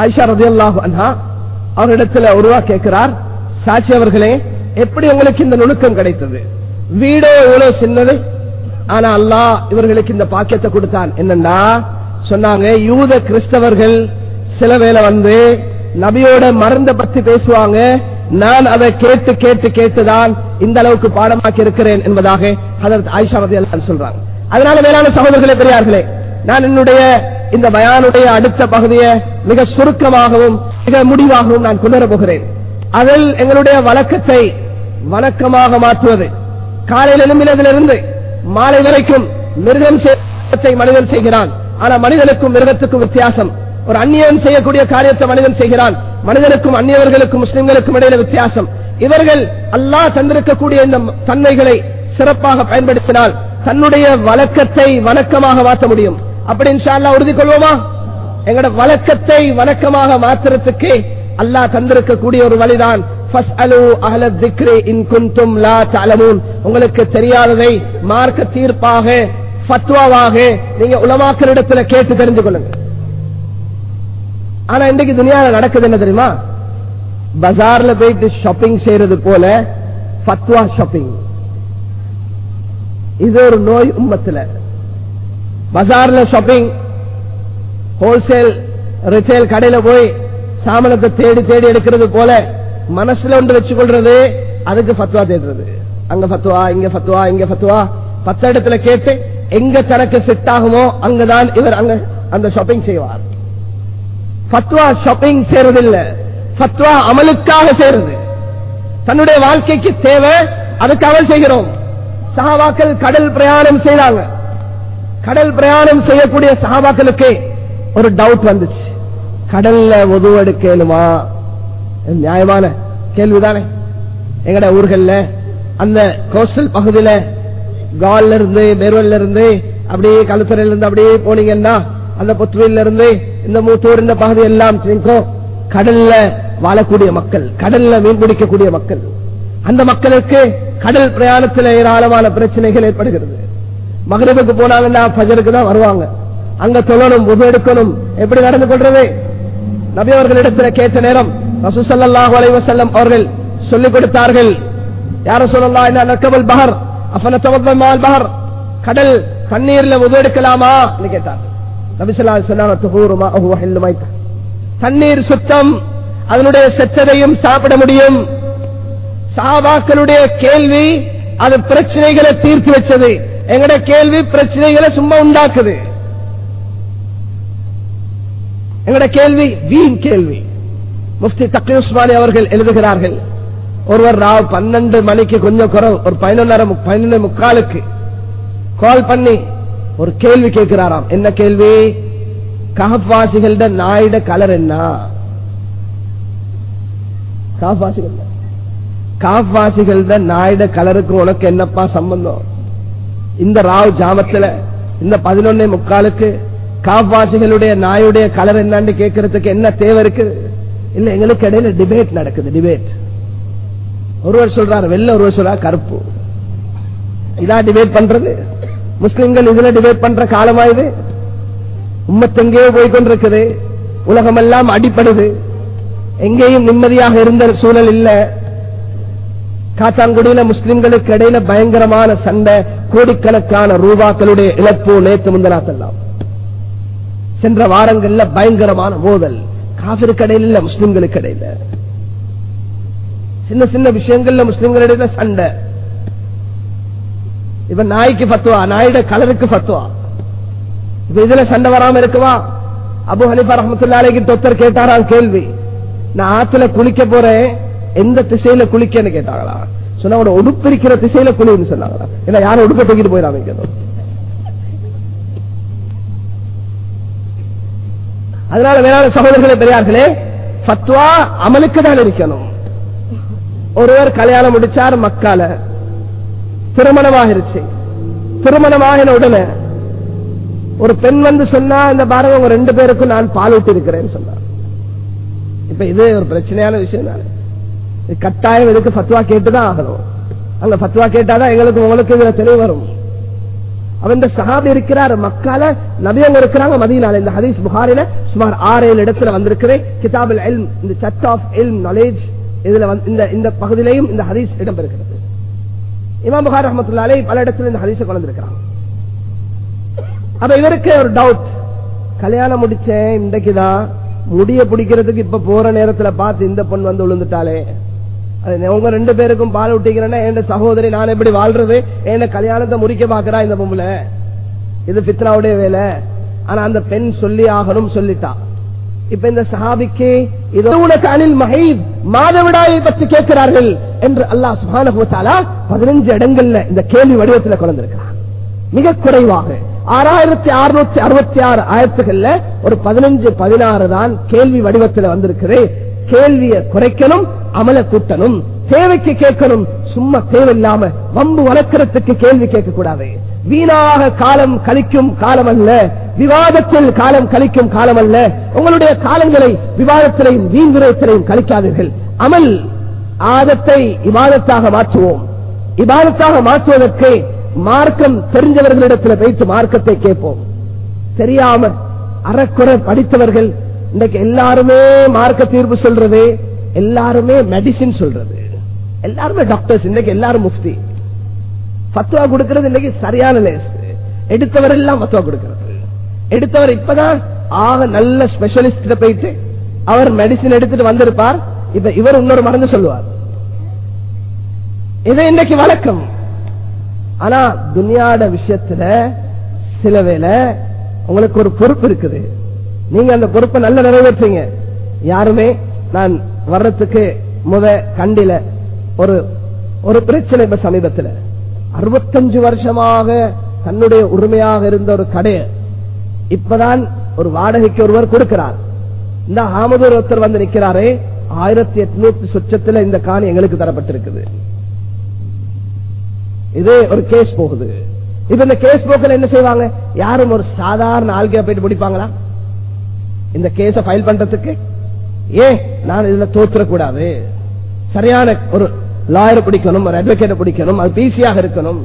ஆயிஷா ரதியல்லாஹு அன்ஹா அவரிடத்துல ஒருவா கேட்கிறார் சாட்சி அவர்களே எப்படி உங்களுக்கு இந்த நுணுக்கம் கிடைத்தது? வீடோ எவ்வளவு சின்னது? ஆனா அல்லா இவர்களுக்கு இந்த பாக்கியத்தை கொடுத்தான். என்னன்னா சொன்னாங்க யூத கிறிஸ்தவர்கள் சில வேளை வந்து நபியோட மருந்த பத்தி பேசுவாங்க. நான் அதை கேட்டு கேட்டு கேட்டுதான் இந்த அளவுக்கு பாடமாக்கி இருக்கிறேன் என்பதாக அதற்கு ஆயிஷா ரதி அல்லாஹ் சொல்றாங்க. அதனால மேலான சகோதரர்களே பெரியார்களே நான் என்னுடைய இந்த பயானுடைய அடுத்த பகுதியை மிக சுருக்கமாகவும் மிக முடிவாகவும் நான் கொண்டு போகிறேன் அதில் எங்களுடைய வழக்கத்தை வணக்கமாக மாற்றுவது. காலையில் எழும்பினதிலிருந்து மாலை வரைக்கும் மிருகம் செய்யத்தை மனிதன் செய்கிறான். ஆனா மனிதனுக்கும் மிருகத்துக்கும் வித்தியாசம். ஒரு அந்நியன் செய்யக்கூடிய காரியத்தை மனிதன் செய்கிறான். மனிதனுக்கும் அந்நியவர்களுக்கும் முஸ்லிம்களுக்கும் இடையில வித்தியாசம். இவர்கள் அல்லாஹ் தந்திருக்கக்கூடிய இந்த தன்மைகளை சிறப்பாக பயன்படுத்தினால் தன்னுடைய வழக்கத்தை வணக்கமாக மாற்ற முடியும். அப்படி இன்ஷால்லா உறுதி கொள்வோமா? எங்களோட வழக்கத்தை வழக்கமாக மாத்துறதுக்கு அல்லாஹ் தந்திருக்கக்கூடிய ஒரு வழிதான். உங்களுக்கு தெரியாததை மார்க்க தீர்ப்பாக பத்வாவாக நீங்க உலமாக்களிடத்துல கேட்டு தெரிந்து கொள்ளுங்க ஆனா இன்றைக்கு துணியால நடக்குது என்ன தெரியுமா? பசார்ல போயிட்டு ஷாப்பிங் செய்யறது போல பத்வா ஷாப்பிங். இது ஒரு நோய் உம்மத்துல. பஜார்ல ஷாப்பிங் ஹோல்சேல் ரிட்டேல் கடையில போய் சாமனத்தை தேடி தேடி எடுக்கிறது போல மனசுல ஒன்று வச்சு கொள்றது அதுக்கு பத்துவா தேடுறது. அங்க பத்துவா இங்க பத்துவா இங்க பத்துவா பத்து இடத்துல கேட்டு எங்க தனக்கு ஃபிட் ஆகுமோ அங்கதான் இவர் அங்க அந்த ஷாப்பிங் செய்வார். பத்வா ஷாப்பிங் செய்யறதில்ல பத்வா அமலுக்காக செய்யறது தன்னுடைய வாழ்க்கைக்கு தேவை அதுக்கு அமல் செய்கிறோம். சஹாபாக்கள் கடல் பிரயாணம் செய்தாங்க. கடல் பிரயாணம் செய்யக்கூடிய சகாபாக்களுக்கு ஒரு டவுட் வந்துச்சு. கடல்ல உதவெடுக்கலுமா நியாயமான கேள்விதானே. எங்கட ஊர்கள்ல அந்த கோஸ்டல் பகுதியில கால்ல இருந்து பெருவல்ல இருந்து அப்படியே கழுத்தறையில இருந்து அப்படியே போனீங்கன்னா அந்த புத்துவையில இருந்து இந்த மூத்தூர் இந்த பகுதி எல்லாம் கடல்ல வாழக்கூடிய மக்கள் கடல்ல மீன் பிடிக்கக்கூடிய மக்கள். அந்த மக்களுக்கு கடல் பிரயாணத்தில் ஏராளமான பிரச்சனைகள் ஏற்படுகிறது. மகரிபுக்கு போனாங்கன்னா பஜருக்கு தான் வருவாங்க. அங்க தொழணும் உது எடுக்கணும். எப்படி நடந்து கொள்றது? நபி அவர்களிடத்தில் கேட்ட நேரம் ரசூசல்லாஹு அலைவசல்லம் அவர்கள் சொல்லிக் கொடுத்தார்கள். யார சொல்லலாம் என்ன நக்கபல் பஹர்? அஃபன தவத்தல் பஹர்? கடல் தண்ணீர்ல உதவெடுக்கலாமா கேட்டார் நபிசல்லா சொன்னாங்க துஹூருமா தண்ணீர் சுத்தம் அதனுடைய செத்ததையும் சாப்பிட முடியும். சாபாக்களுடைய கேள்வி அது பிரச்சனைகளை தீர்த்து வச்சது. எங்கட கேள்வி பிரச்சனைகளை சும்மா உண்டாக்குது. எங்கட கேள்வி வீண் கேள்வி. முஃப்தி தக்கி உஸ்மானி அவர்கள் எழுதுகிறார்கள் ஒருவர் ராவ் பன்னெண்டு மணிக்கு கொஞ்சம் குறவு ஒரு பதினொன்னரை பதினொன்று முக்காலுக்கு கால் பண்ணி ஒரு கேள்வி கேட்கிறாராம். என்ன கேள்வி? கஹப்வாசிகளோட நாயிட கலர் என்ன? காஃபாசிகள் காஃபாசிகளோட நாயிட கலருக்கு உனக்கு என்னப்பா சம்பந்தம்? இந்த ராவ் ஜாமத்துல இந்த பதினொன்னே முக்காலுக்கு காப்பாசிகளுடைய நாயுடைய கலர் என்னன்னு கேட்கறதுக்கு என்ன தேவை இருக்கு? இல்ல எங்களுக்கு இடையில டிபேட் நடக்குது டிபேட் ஒருவர் சொல்றாரு வெள்ள ஒருவர் சொல்றாரு கருப்பு. இதான் டிபேட் பண்றது? முஸ்லிம்கள் இதுல டிபேட் பண்ற காலமா இது? உம்மத்தெங்கேயோ போய்கொண்டிருக்குது. உலகமெல்லாம் அடிப்படுது எங்கேயும் நிம்மதியாக இருந்த சூழல் இல்ல. காத்தாங்குடியில முஸ்லிம்களுக்கு இடையில பயங்கரமான சண்டை கோடிக்கணக்கான ரூபாக்களுடைய இழப்பு நேற்று முந்தனாத்தெல்லாம். சென்ற வாரங்கள்ல பயங்கரமான மோதல். காவிருக்கு இடையில இல்ல முஸ்லிம்களுக்கு இடையில. சின்ன சின்ன விஷயங்கள்ல முஸ்லிம்களிடையில சண்டை. இப்ப நாய்க்கு பத்துவா? நாயோட கலருக்கு பத்துவா? இப்ப இதுல சண்டை வராம இருக்குவா அபு ஹனிஃபா ரஹமத்துல்லாலைக்கு தொத்தர் கேட்டாராம் கேள்வி. நான் ஆத்துல குளிக்க போறேன். எந்த திசையில குளிக்கன்னு கேட்டாங்களா? சொன்னா அவனோட உடுப்பு இருக்கிற திசையில குளின்னு சொன்னாங்களா? ஏன்னா யாரும் உடுப்பை தூக்கிட்டு போயிடாம அதனால வேளாண் சகோதரர்களே பெரியார்களே பத்வா அமலுக்கு தான் இருக்கணும். ஒருவர் கல்யாணம் முடிச்சார் மக்கால. திருமணமாகிருச்சு. திருமணமாகின உடனே ஒரு பெண் வந்து சொன்னா இந்த பாருங்க உங்க ரெண்டு பேருக்கும் நான் பால் விட்டு இருக்கிறேன்னு சொன்னார். இப்ப இது ஒரு பிரச்சனையான விஷயம் தானே. கட்டாயம் இதுக்கு ஃபத்வா கேட்டுதான் ஆகணும். அங்க ஃபத்வா கேட்டாதான் எங்களுக்கு உங்களுக்கு இதுல தெளிவு வரும். அவன் சஹாபி இருக்கிறார் மக்கால நபியவங்க இருக்கிறாங்க மதியனால இந்த ஹதீஸ் புகாரில சுமார் ஆறு ஏழு இடத்துல வந்திருக்கிறேன் கிதாபுல் எல்ம் இந்த சர்ச் ஆஃப் எல்ம் நாலேஜ் இதுல இந்த இந்த பகுதியிலையும் இந்த ஹதீஸ் இடம்பெறுகிறது. இமாம் புகார் ரஹமத்துல்லாலே பல இடத்துல இந்த ஹதீஸை கொண்டிருக்கிறாங்க அப்ப இவருக்கு ஒரு டவுட் கல்யாணம் முடிச்சேன் இன்றைக்குதான். முடிய பிடிக்கிறதுக்கு இப்ப போற நேரத்துல பார்த்து இந்த பொண்ணு வந்து விழுந்துட்டாலே உங்க ரெண்டு பேருக்கும் பால் விட்டீங்கன்னா என் சகோதரி நான் எப்படி வாழ்றது? என்ன கல்யாணத்தை முடிக்க பாக்குறா இந்த பொம்பளை? இது பித்ராவுடைய வேலை. ஆனா அந்த பெண் சொல்லி ஆகணும் சொல்லிட்டா. இப்ப இந்த சஹாபிக்கு இது உனக்கு அனில் மஹீத் மாதவிடாயை பற்றி கேட்கிறார்கள் என்று அல்லாஹ் சுப்ஹானஹு பதினஞ்சு இடங்கள்ல இந்த கேள்வி வடிவத்தில் கொண்டிருக்கிறார் மிக குறைவாக ஆறாயிரத்தி அறுநூத்தி அறுபத்தி ஆறு ஆயிரத்துகள்ல ஒரு பதினஞ்சு பதினாறு தான் கேள்வி வடிவத்தில் வந்திருக்குது. கேள்வியை குறைக்கணும் அமல கூட்டணும். தேவைக்கு கேட்கணும். சும்மா தேவையில்லாம வம்பு வளர்க்கறதுக்கு கேள்வி கேட்க கூடாது வீணாக காலம் கழிக்கும் காலம் அல்ல. விவாதத்தில் காலம் கழிக்கும் காலம் அல்ல. உங்களுடைய காலங்களை விவாதத்திலையும் வீண் விரயத்திலையும் கழிக்காதீர்கள். அமல் ஆதத்தை இவாதத்தாக மாற்றுவோம். இவாதத்தாக மாற்றுவதற்கு மார்க்கம் தெரிஞ்சவர்களிடத்தில் வைத்து மார்க்கத்தை கேட்போம். தெரியாமல் அறக்குறை படித்தவர்கள் இன்னைக்கு எல்லாருமே மார்க்க தீர்ப்பு சொல்றது எல்லாருமே மெடிசின் சொல்றது. எல்லாருமே டாக்டர்ஸ் இன்னைக்கு எல்லாரும் முஃப்தி. பத்துவா கொடுக்கிறது இன்னைக்கு சரியான லேஸ் எடுத்தவர் எல்லாம் பத்துவா கொடுக்கிறது. எடுத்தவர் இப்பதான் ஆக நல்ல ஸ்பெஷலிஸ்ட் போயிட்டு அவர் மெடிசின் எடுத்துட்டு வந்திருப்பார். இப்ப இவர் இன்னொரு மருந்து சொல்லுவார். இது இன்னைக்கு வழக்கம். ஆனா துனியாட விஷயத்துல சில வேலை உங்களுக்கு ஒரு பொறுப்பு இருக்குது. நீங்க அந்த பொறுப்பை நல்ல நிறைவேற்றுங்க யாருமே நான் வர்றதுக்கு முத கண்டில ஒரு ஒரு பிரச்சனை இப்ப சமீபத்தில். அறுபத்தஞ்சு வருஷமாக தன்னுடைய உரிமையாக இருந்த ஒரு கடையை இப்பதான் ஒரு வாடகைக்கு ஒருவர் கொடுக்கிறார். இந்த ஆமதூர் ஒருத்தர் வந்து நிக்கிறாரே ஆயிரத்தி எட்நூத்தி சொச்சத்துல இந்த காணி எங்களுக்கு தரப்பட்டிருக்குது. இது ஒரு கேஸ் போகுது. இப்ப இந்த கேஸ் போக்கில் என்ன செய்வாங்க? யாரும் ஒரு சாதாரண ஆள்கையா போயிட்டு பிடிப்பாங்களா? இந்த கேஸ ஃபைல் பண்றதுக்கு? ஏன்? நான் இதுல தோத்துறக்கூடாது. சரியான ஒரு லாயர் பிடிக்கணும் ஒரு அட்வொகேட்டை பிடிக்கணும் அது பிசியாக இருக்கணும்.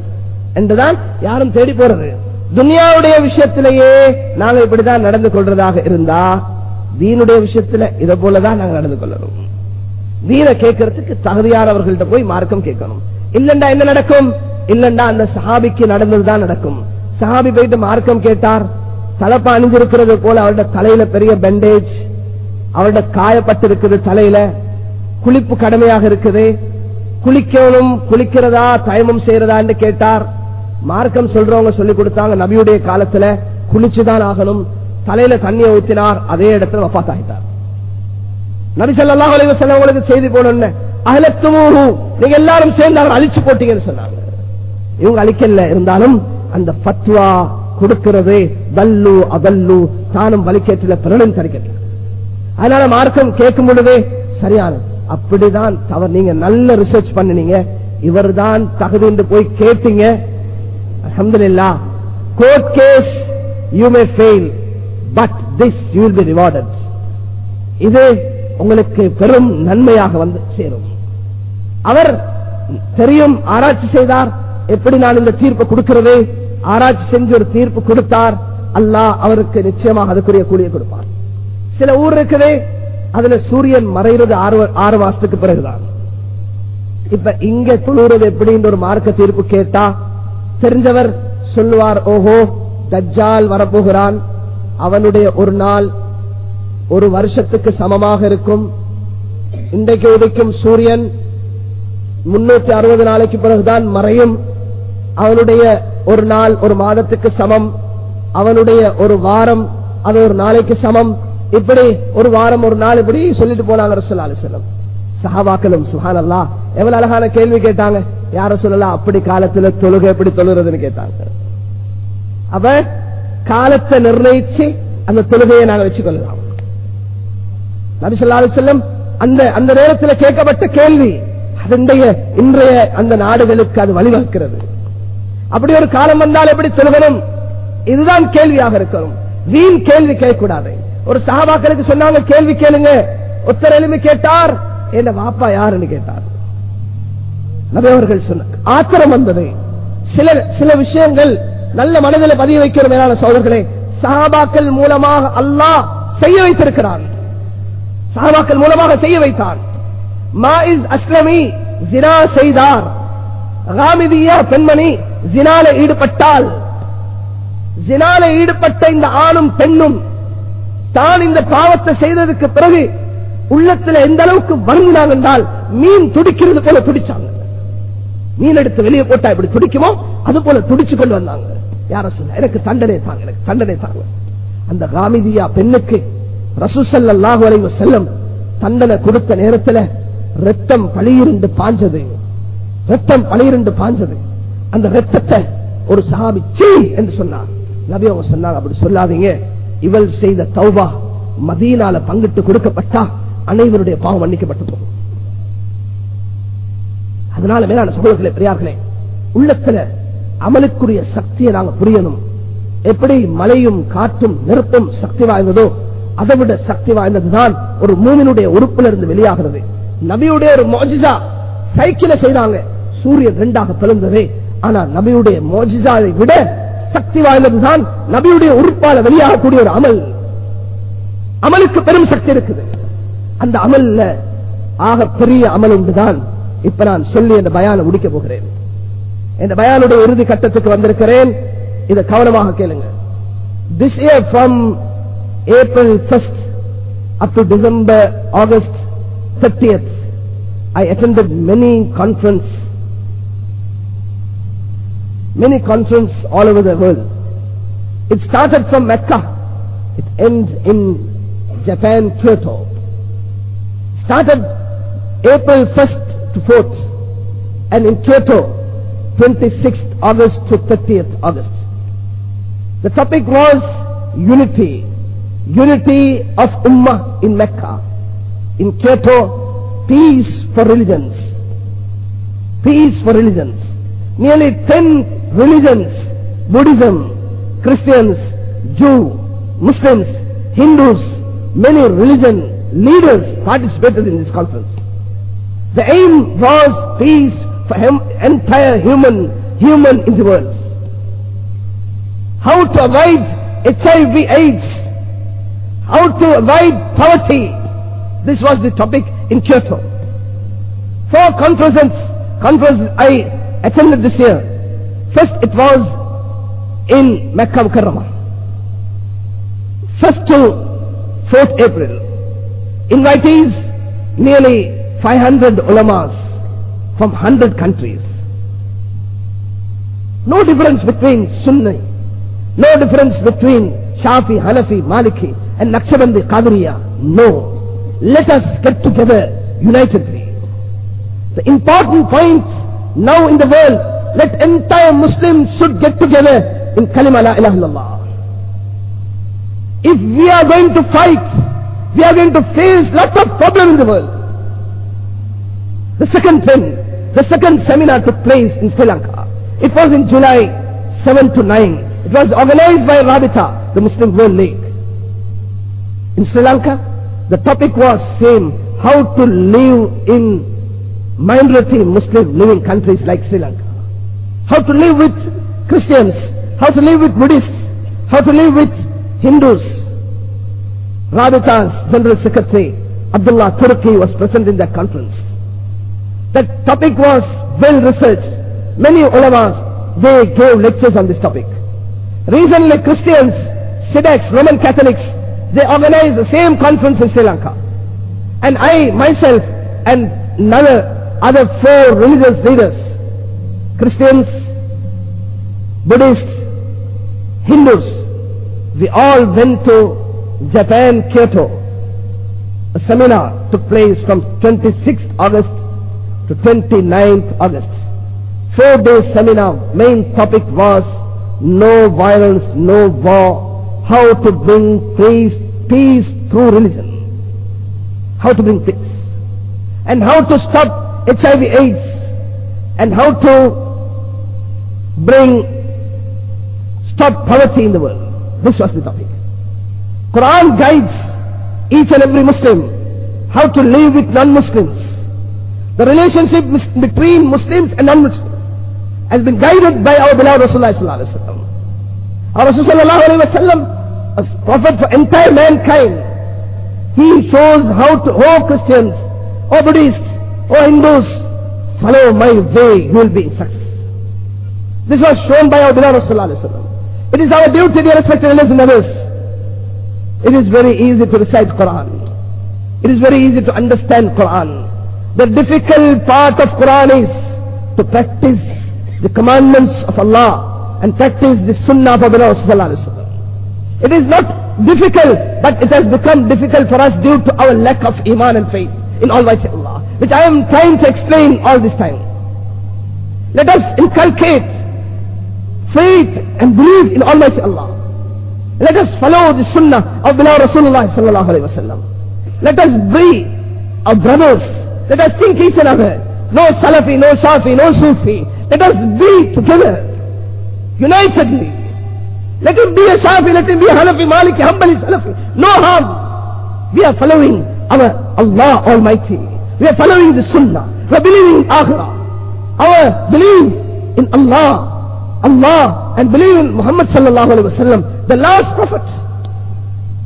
என்றுதான் யாரும் தேடி போறது. துனியாவுடைய விஷயத்திலேயே நாங்க இப்படிதான் நடந்து கொள்றதாக இருந்தா தீனுடைய விஷயத்துல இதை போலதான் நாங்க நடந்து கொள்ளணும். தீனை கேட்கறதுக்கு தகுதியானவர்கள்ட்ட போய் மார்க்கம் கேட்கணும். இல்லண்டா என்ன நடக்கும்? இல்லண்டா அந்த சஹாபிக்கு நடந்ததுதான் நடக்கும். சஹாபி போயிட்டு மார்க்கம் கேட்டார். தலைப்ப அணிஞ்சிருக்கிறது போல அவருடைய தலையில பெரிய பெண்டேஜ் அவருடைய காயப்பட்டிருக்குது தலையில குளிப்பு கடமையாக இருக்குது. குளிக்கணும் குளிக்கிறதா தயமம் செய்யறதான்னு கேட்டார். மார்க்கம் சொல்றவங்க சொல்லி கொடுத்தாங்க நபியுடைய காலத்துல குளிச்சுதான் ஆகணும். தலையில தண்ணியை ஊத்தினார் அதே இடத்துல வப்பாத் ஆகிட்டார் நபி ஸல்லல்லாஹு அலைஹி செய்தி போன அஹலத்துமூஹு நீங்க எல்லாரும் சேர்ந்து அவர் அழிச்சு போட்டீங்கன்னு சொன்னாங்க. இவங்க அழிக்கல இருந்தாலும் அந்த பத்வா கொடுக்கிறது வல்லு அதல்லு தானும் வலிக்கேற்றில பிறனும் தரிக்கல அதனால மார்க்கம் கேட்கும் பொழுது சரியான அப்படிதான் தவறு நீங்க நல்ல ரிசர்ச் பண்ணினீங்க. இவர்தான் தகுதி போய் கேட்டீங்க. Ahmadullah court case you may fail but this you will be rewarded இது உங்களுக்கு பெரும் நன்மையாக வந்து சேரும். அவர் தெரியும் ஆராய்ச்சி செய்தார் எப்படி நான் இந்த தீர்ப்பு கொடுக்கிறது? ஆராய்ச்சி செஞ்சு ஒரு தீர்ப்பு கொடுத்தார். அல்லாஹ் அவருக்கு நிச்சயமாக அதுக்குரிய கூலியை கொடுப்பார். சில ஊர் இருக்குது அதுல சூரியன் மறைகிறது ஆறு ஆறு மாசத்துக்கு பிறகுதான். இப்ப இங்க துளுறது எப்படின்னு ஒரு மார்க்க தீர்ப்பு கேட்டா தெரிஞ்சவர் சொல்லுவார் ஓஹோ தஜ்ஜால் வரப்போகிறான். அவனுடைய ஒரு நாள் ஒரு வருஷத்துக்கு சமமாக இருக்கும். இன்றைக்கு உதைக்கும் சூரியன் முன்னூத்தி அறுபது நாளைக்கு பிறகுதான் மறையும். அவனுடைய ஒரு நாள் ஒரு மாதத்துக்கு சமம். அவனுடைய ஒரு வாரம் அது ஒரு நாளைக்கு சமம். இப்படி ஒரு வாரம் ஒரு நாள் இப்படி சொல்லிட்டு போனாங்க ரசூல்லா அலைஹி வஸல்லம். சஹாபாக்களும் சுஹான் அல்லா எவ்வளவு அழகான கேள்வி கேட்டாங்க. யார சொல்லலாம் அப்படி காலத்துல தொழுகை எப்படி தொழுறதுன்னு கேட்டாங்க. அவ காலத்தை நிர்ணயிச்சு அந்த தொழுகையை நாங்க வச்சுக்கொள்ளலாம் நபி செல்லம் அந்த அந்த நேரத்தில் கேட்கப்பட்ட கேள்வி அதனுடைய இன்றைய அந்த நாடுகளுக்கு அது வழிவகுக்கிறது. அப்படி ஒரு காலம் வந்தால் எப்படி தொழுகணும் இதுதான் கேள்வியாக இருக்கணும் வீண் கேள்வி கேட்கக்கூடாது. ஒரு சகாபாக்களுக்கு சொன்னாங்க கேள்வி கேளுங்க. உத்தர எலும்பி கேட்டார் என்ன வாப்பா யாருன்னு கேட்டார். நபி அவர்கள் சொன்ன ஆத்திரம் வந்தது. சில சில விஷயங்கள் நல்ல மனதில் பதிய வைக்கிற மேலான சோதர்களே சகாபாக்கள் மூலமாக அல்லாஹ் செய்ய வைத்திருக்கிறான். சகாபாக்கள் மூலமாக செய்ய வைத்தான். மாயிஸ் அஸ்லமி ஜினா செய்தார். ராமிதியா பெண்மணி ஜினால ஈடுபட்டால் ஜினால ஈடுபட்ட இந்த ஆணும் பெண்ணும் தான் இந்த பாவத்தை செய்ததுக்கு பிறகு உள்ளத்துல எந்த அளவுக்கு வருந்தினாங்க என்றால் மீன் துடிக்கிறது போல துடிச்சாங்க. மீன் எடுத்து வெளியே போட்டா இப்படி துடிக்குமோ? அது போல துடிச்சு கொண்டு வந்தாங்க. யார சொல்ல எனக்கு தண்டனை தாங்க எனக்கு தண்டனை தாங்க. அந்த காமிதியா பெண்ணுக்கு ரசூசல்லாஹு அலைஹி செல்லம் தண்டனை கொடுத்த நேரத்துல ரத்தம் பழியிருந்து பாஞ்சது. ரத்தம் பழியிருந்து பாஞ்சது. அந்த ரத்தத்தை ஒரு சஹாபி செய் என்று சொன்னார். நபி அவங்க சொன்னாங்க அப்படி சொல்லாதீங்க. இவள் செய்த தௌபா மதியனால பங்கிட்டு கொடுக்கப்பட்டா அனைவருடைய பாவம் மன்னிக்கப்பட்டு போகும். அதனால மேலான சகோதரர்களே பெரியார்களே உள்ளத்துல அமலுக்குரிய சக்தியை நாங்க புரியணும். எப்படி மலையும் காற்றும் நெருப்பும் சக்தி வாய்ந்ததோ அதை விட சக்தி வாய்ந்ததுதான் ஒரு மூவினுடைய உறுப்பில் இருந்து வெளியாகிறது. நபியுடைய ஒரு மோஜிசா சைக்கிளை செய்தாங்க. சூரியன் ரெண்டாக பிளந்தது. ஆனா நபியுடைய மோஜிசாவை விட சக்தி வாய்ந்ததுதான் நபியுடைய உறுப்பால வெளியாகக்கூடிய ஒரு அமல். அமலுக்கு பெரும் சக்தி இருக்குது. அந்த அமல்ல ஆக பெரிய அமல் உண்டுதான். இப்ப நான் சொல்லி இந்த பயான முடிக்க போகிறேன். இந்த பயானுடைய இறுதி கட்டத்துக்கு வந்திருக்கிறேன். இதை கவனமாக கேளுங்க. This year from April first up to December August thirtieth I attended many conference many conferences all over the world. It started from mecca. It ends in japan kyoto. Started april 1st to 4th and in kyoto 26th august to 30th august. The topic was unity unity of ummah in mecca. In kyoto peace for religions. Peace for religions nearly 10 religions buddhism christians jew muslims hindus many religion leaders participated in this conference the aim was peace for entire human human in the world how to avoid hiv aids how to avoid poverty this was the topic in Kyoto. Four conferences, conferences I attended this year. First it was in Mecca Mukarramah. First to 4th April. Invitees, nearly 500 ulamas from 100 countries. No difference between Sunni, no difference between Shafi, Hanafi, Maliki and Naqshbandi, Qadiriya. No. Let us get together unitedly. The important point now in the world, let entire Muslims should get together in kalima la ilaha illallah. If we are going to fight, we are going to face lots of problems in the world. The second thing, the second seminar took place in Sri Lanka. It was in July 7 to 9. It was organized by Rabita, the Muslim World League. In Sri Lanka, the topic was same, how to live in minority Muslim living countries like Sri Lanka. How to live with Christians, how to live with Buddhists, how to live with Hindus. Rabita's General Secretary, Abdullah Turki was present in that conference. That topic was well researched. Many ulamas, they gave lectures on this topic. Recently Christians, Siddhaks, Roman Catholics, they organized the same conference in Sri Lanka. And I myself and another, other four religious leaders, Christians, Buddhists, Hindus, we all went to Japan, Kyoto. A seminar took place from 26th August to 29th August. Four day seminar, main topic was no violence, no war, how to bring peace, peace through religion. How to bring peace. And how to stop HIV AIDS. And how to bring, stop poverty in the world. This was the topic. Quran guides each and every Muslim how to live with non-Muslims. The relationship between Muslims and non-Muslims has been guided by our beloved Rasulullah sallallahu alaihi wasallam. Our Rasul sallallahu alaihi wasallam, as prophet for entire mankind, he shows how to, oh Christians, oh Buddhists, oh Hindus, follow my way, you will be in success. This was shown by our beloved sallallahu. It is our duty, dear respected listeners. It is very easy to recite Quran. It is very easy to understand Quran. The difficult part of Quran is to practice the commandments of Allah and practice the sunnah of Abu Sallallahu It is not difficult, but it has become difficult for us due to our lack of iman and faith in Almighty Allah, which I am trying to explain all this time. Let us inculcate faith and believe in Almighty Allah. Let us follow the sunnah of beloved Rasulullah sallallahu alayhi wasallam. Let us be our brothers. Let us think each another. No Salafi, no Safi, no Sufi. Let us be together, unitedly. Let him be a Safi, let him be a Hanafi, Maliki, Hanbali, Salafi. No harm. We are following our Allah Almighty. We are following the Sunnah. We are believing in Akhirah. Our belief in Allah, Allah, and believe in Muhammad sallallahu alaihi wasallam, the last prophet.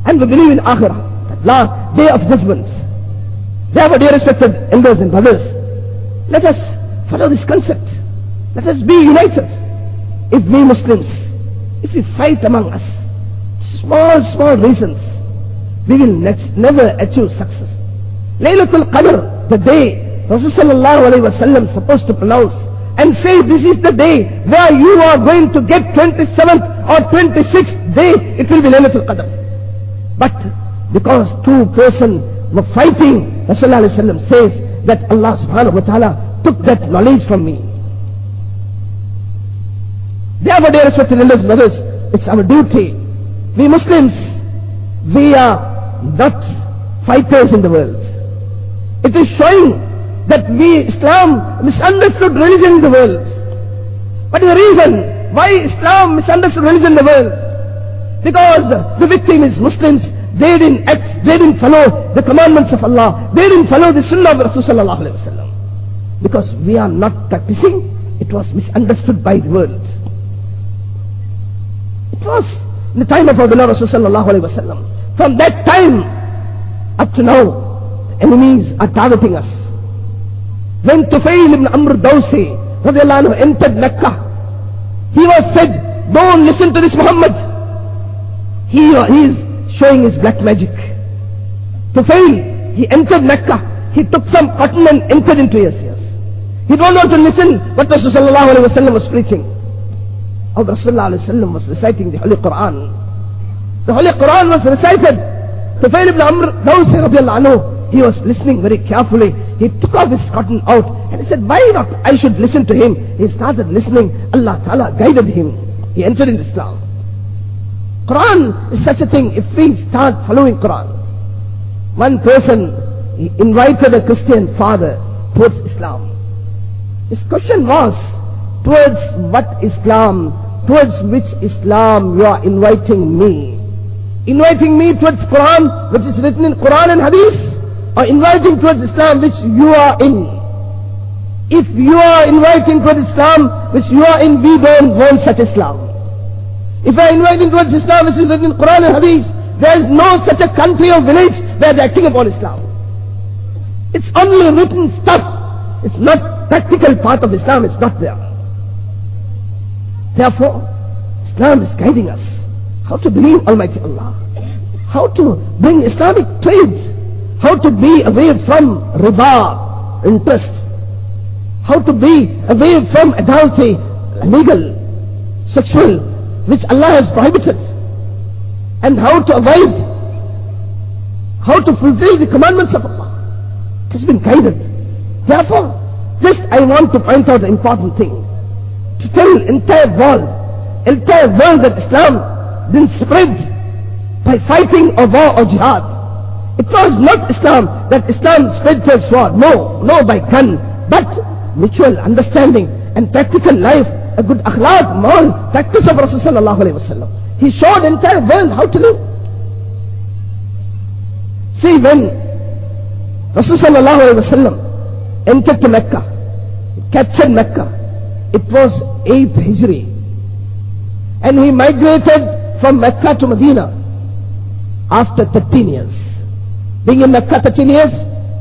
And we believe in Akhirah, the last day of judgment. Therefore, dear respected elders and brothers, let us follow this concept. Let us be united. If we Muslims, if we fight among us, small, small reasons, we will never achieve success. Laylatul Qadr, the day Rasulullah sallallahu supposed to pronounce and say this is the day where you are going to get 27th or 26th day, it will be Laylatul Qadr. But because two persons were fighting, Rasulullah says that Allah subhanahu wa ta'ala took that knowledge from me. Therefore, dear respected elders, brothers, it's our duty. We Muslims, we are not fighters in the world. It is showing that we, Islam, misunderstood religion in the world. What is the reason why Islam misunderstood religion in the world? Because the victim is Muslims. They didn't act, they didn't follow the commandments of Allah. They didn't follow the sunnah of Rasulullah. Because we are not practicing, it was misunderstood by the world. It was in the time of our beloved Rasulullah. From that time up to now, enemies are targeting us. When Tufail ibn Amr Dawsi anhu entered Mecca, He was said, don't listen to this Muhammad. He, he is showing his black magic. To fail, he entered Mecca. He took some cotton and entered into his ears. He don't want to listen what Rasulullah was preaching. How Rasulullah was reciting the Holy Quran. The Holy Quran was recited. Tufail ibn Amr Dawsi radiallahu anhu, he was listening very carefully. He took off his cotton out and he said, why not I should listen to him? He started listening. Allah Ta'ala guided him. He entered into Islam. Quran is such a thing. If we start following Quran, one person invited a Christian father towards Islam. His question was, towards what Islam, towards which Islam you are inviting me? Inviting me towards Quran, which is written in Quran and Hadith, or inviting towards Islam which you are in? If you are inviting towards Islam which you are in, we don't want such Islam. If I invite inviting towards Islam which is written in Quran and Hadith, there is no such a country or village where they are acting upon Islam. It's only written stuff. It's not practical part of Islam. It's not there. Therefore, Islam is guiding us how to believe Almighty Allah, how to bring Islamic trades, how to be away from riba, interest, how to be away from adultery, legal, sexual, which Allah has prohibited, and how to avoid, how to fulfill the commandments of Allah. It has been guided. Therefore, just I want to point out the important thing. To tell entire world, entire world that Islam didn't spread by fighting or war or jihad. It was not Islam that Islam spread to sword. No, no by gun, but mutual understanding and practical life, a good akhlaq, moral practice of Rasulullah. He showed entire world how to live. See when Rasulullah entered to Mecca, captured Mecca, it was 8th Hijri. And he migrated from Mecca to Medina after 13 years. Being in Mecca 13 years,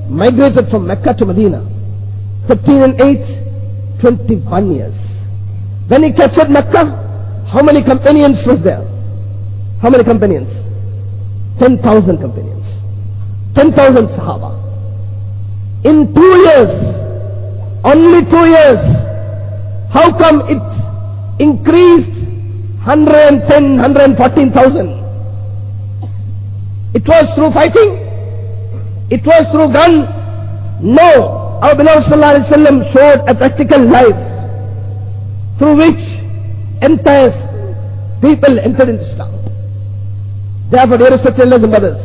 migrated from Mecca to Medina. 13 and 8, 21 years. When he captured Mecca, how many companions was there? How many companions? 10,000 companions. 10,000 Sahaba. In two years, only two years, how come it increased 110, 114,000? It was through fighting? It was through gun? No. Our beloved Sallallahu Alaihi Wasallam showed a practical life through which entire people entered into Islam. Therefore, dear respected elders and brothers,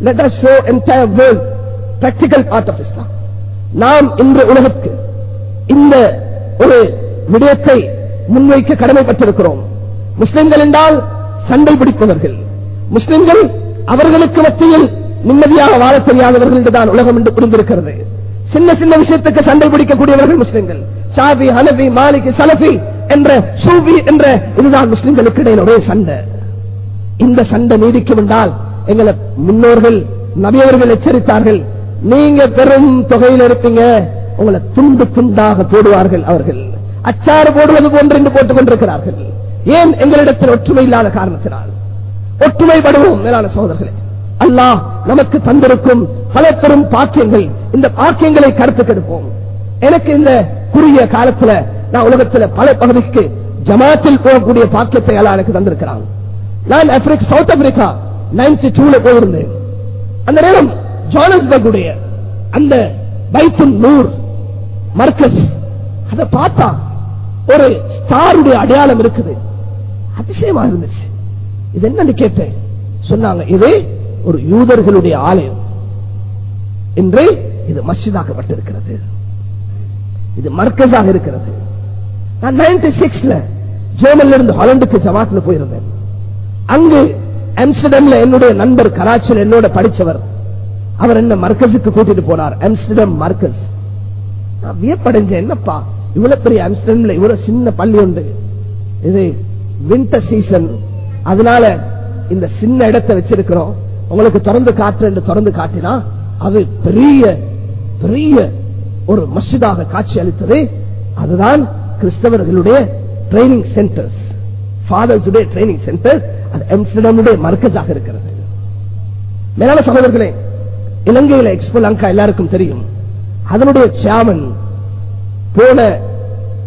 let us show entire world practical part of Islam. நாம் இன்று உலகத்துக்கு இந்த ஒரு விடயத்தை முன்வைக்க கடமைப்பட்டிருக்கிறோம் முஸ்லிம்கள் என்றால் சண்டை பிடிப்பவர்கள் முஸ்லிம்கள் அவர்களுக்கு மத்தியில் நிம்மதியாக வாழ தெரியாதவர்கள் என்றுதான் உலகம் என்று புரிந்திருக்கிறது சின்ன சின்ன விஷயத்துக்கு சண்டை பிடிக்கக்கூடியவர்கள் முஸ்லிம்கள். ஷாபி ஹலபி மாலிக் சலபி என்ற சூபி என்ற இதுதான் முஸ்லிம்களுக்கு இடையில் ஒரே சண்டை. இந்த சண்டை நீடிக்கும் என்றால் எங்களை முன்னோர்கள் நபியவர்கள் எச்சரித்தார்கள். நீங்க பெரும் தொகையில் இருப்பீங்க. உங்களை துண்டு துண்டாக போடுவார்கள் அவர்கள். அச்சாறு போடுவது போன்று என்று போட்டுக் கொண்டிருக்கிறார்கள். ஏன் எங்களிடத்தில் ஒற்றுமை இல்லாத காரணத்தினால்? ஒற்றுமைப்படுவோம் மேலான சோதர்களே அல்லாஹ் நமக்கு தந்திருக்கும் பல பெரும் பாக்கியங்கள். இந்த பாக்கியங்களை கருத்து கெடுப்போம். எனக்கு இந்த குறுகிய காலத்துல நான் உலகத்துல பல பகுதிக்கு ஜமாத்தில் போகக்கூடிய பாக்கியத்தை எல்லாம் எனக்கு தந்திருக்கிறான் நான் ஆப்பிரிக்கா சவுத் ஆப்பிரிக்கா நைன்டி டூல போயிருந்தேன். அந்த நேரம் ஜோனஸ்பர்க் உடைய அந்த பைத்துன் நூர் மர்க்கஸ் அதை பார்த்தா ஒரு ஸ்டாருடைய அடையாளம் இருக்குது. அதிசயமா இருந்துச்சு. இது என்னன்னு கேட்டேன். சொன்னாங்க இது ஒரு யூதர்களுடைய ஆலயம். இன்று இது மஸ்ஜிதாக்கப்பட்டிருக்கிறது. இது மர்க்கஸாக இருக்கிறது. நான் நைன்டி சிக்ஸ்ல ஜெர்மன்ல இருந்து ஹாலண்டுக்கு ஜமாத்ல போயிருந்தேன். அங்கு ஆம்ஸ்டர்டம்ல என்னுடைய நண்பர் கராச்சியில் என்னோட படிச்சவர் அவர் என்ன மர்க்கஸுக்கு கூட்டிட்டு போனார். ஆம்ஸ்டர்டம் மர்க்கஸ் நான் வியப்படைஞ்சேன் என்னப்பா இவ்வளவு பெரிய ஆம்ஸ்டர்டம்ல இவ்வளவு சின்ன பள்ளி உண்டு. இது வின்டர் சீசன் அதனால இந்த சின்ன இடத்தை வச்சிருக்கிறோம். உங்களுக்கு திறந்து காற்று என்று திறந்து காட்டினா அது பெரிய பெரிய ஒரு மஸ்ஜிதாக காட்சி அளித்தது. அதுதான் கிறிஸ்தவர்களுடைய training centers fathers training center அது எம்ஸ்டர்டமுடைய மர்க்கஸாக இருக்கிறது. மேலான சகோதரர்களே இலங்கையில எக்ஸ்போ லங்கா எல்லாருக்கும் தெரியும். அதனுடைய சேர்மன் போன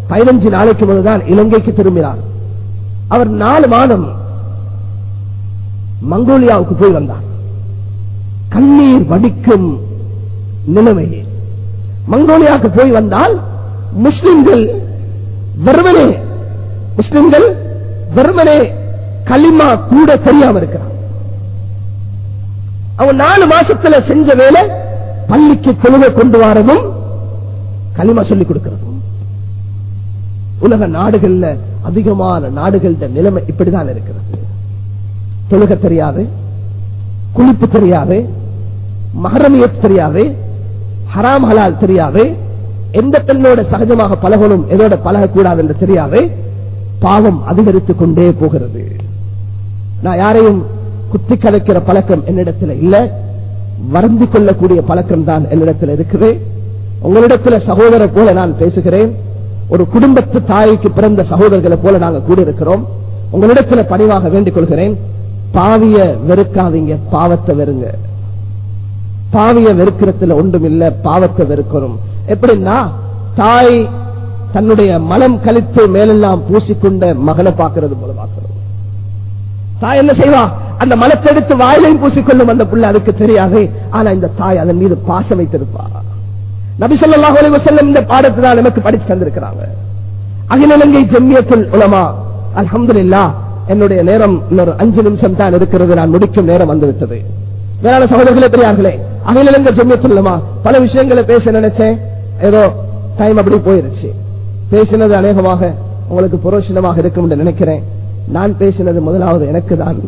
பதினஞ்சு நாளைக்கு முதல்தான் இலங்கைக்கு திரும்பினார். அவர் நாலு மாதம் மங்கோலியாவுக்கு போய் வந்தார். கண்ணீர் வடிக்கும் நிலைமை மங்கோலியாவுக்கு போய் வந்தால் முஸ்லிம்கள் வெறுமனே முஸ்லிம்கள் வெறுமனே களிமா கூட தெரியாம இருக்கிறான். அவன் நாலு மாசத்துல செஞ்ச வேலை பள்ளிக்கு தெளிவை கொண்டு வரதும் களிமா சொல்லிக் கொடுக்கிறதும். உலக நாடுகள்ல அதிகமான நாடுகள நிலைமை இப்படிதான் இருக்கிறது. தொழுக தெரியாது குளிப்பு தெரியாது மகரமியத் தெரியாது ஹராம் ஹலால் தெரியாது எந்த பெண்ணோட சகஜமாக பழகணும் எதோட பழகக்கூடாது என்று தெரியாது பாவம் அதிகரித்துக் கொண்டே போகிறது. நான் யாரையும் குத்தி கலைக்கிற பழக்கம் என்னிடத்தில் இல்ல. வருந்தி கொள்ளக்கூடிய பழக்கம் தான் என்னிடத்தில் இருக்குது உங்களிடத்தில் சகோதரர் போல நான் பேசுகிறேன். ஒரு குடும்பத்து தாய்க்கு பிறந்த சகோதரர்களை போல நாங்கள் கூடியிருக்கிறோம். உங்களிடத்தில் பணிவாக வேண்டிக் கொள்கிறேன். பாவிய வெறுக்காதீங்க பாவத்தை வெறுங்க. பாவிய வெறுக்கிறதுல ஒன்றும் இல்ல பாவத்தை வெறுக்கணும். எப்படின்னா தாய் தன்னுடைய மலம் கழித்து மேலெல்லாம் பூசிக்கொண்ட மகனை பார்க்கிறது போல பார்க்கணும் தாய் என்ன செய்வா? அந்த மலத்தை எடுத்து வாயிலையும் பூசிக்கொள்ளும் அந்த புள்ள அதுக்கு தெரியாது. ஆனா இந்த தாய் அதன் மீது பாசம் வைத்திருப்பா. நபிசல்லாஹு அலைஹி இந்த பாடத்தை தான் நமக்கு படிச்சு தந்திருக்கிறாங்க. அகிலங்கை இலங்கை உலமா உலமா இல்லா என்னுடைய நேரம் இன்னொரு அஞ்சு நிமிஷம் தான் இருக்கிறது. நான் முடிக்கும் நேரம் வந்துவிட்டது. வேளாண் சகோதரர்களே பெரியார்களே அகில இலங்கை ஜம்மியத்துல் பல விஷயங்களை பேச நினைச்சேன். ஏதோ டைம் அப்படி போயிருச்சு. பேசினது அநேகமாக உங்களுக்கு புரோஷனமாக இருக்கும் என்று நினைக்கிறேன். நான் பேசினது முதலாவது எனக்கு தான்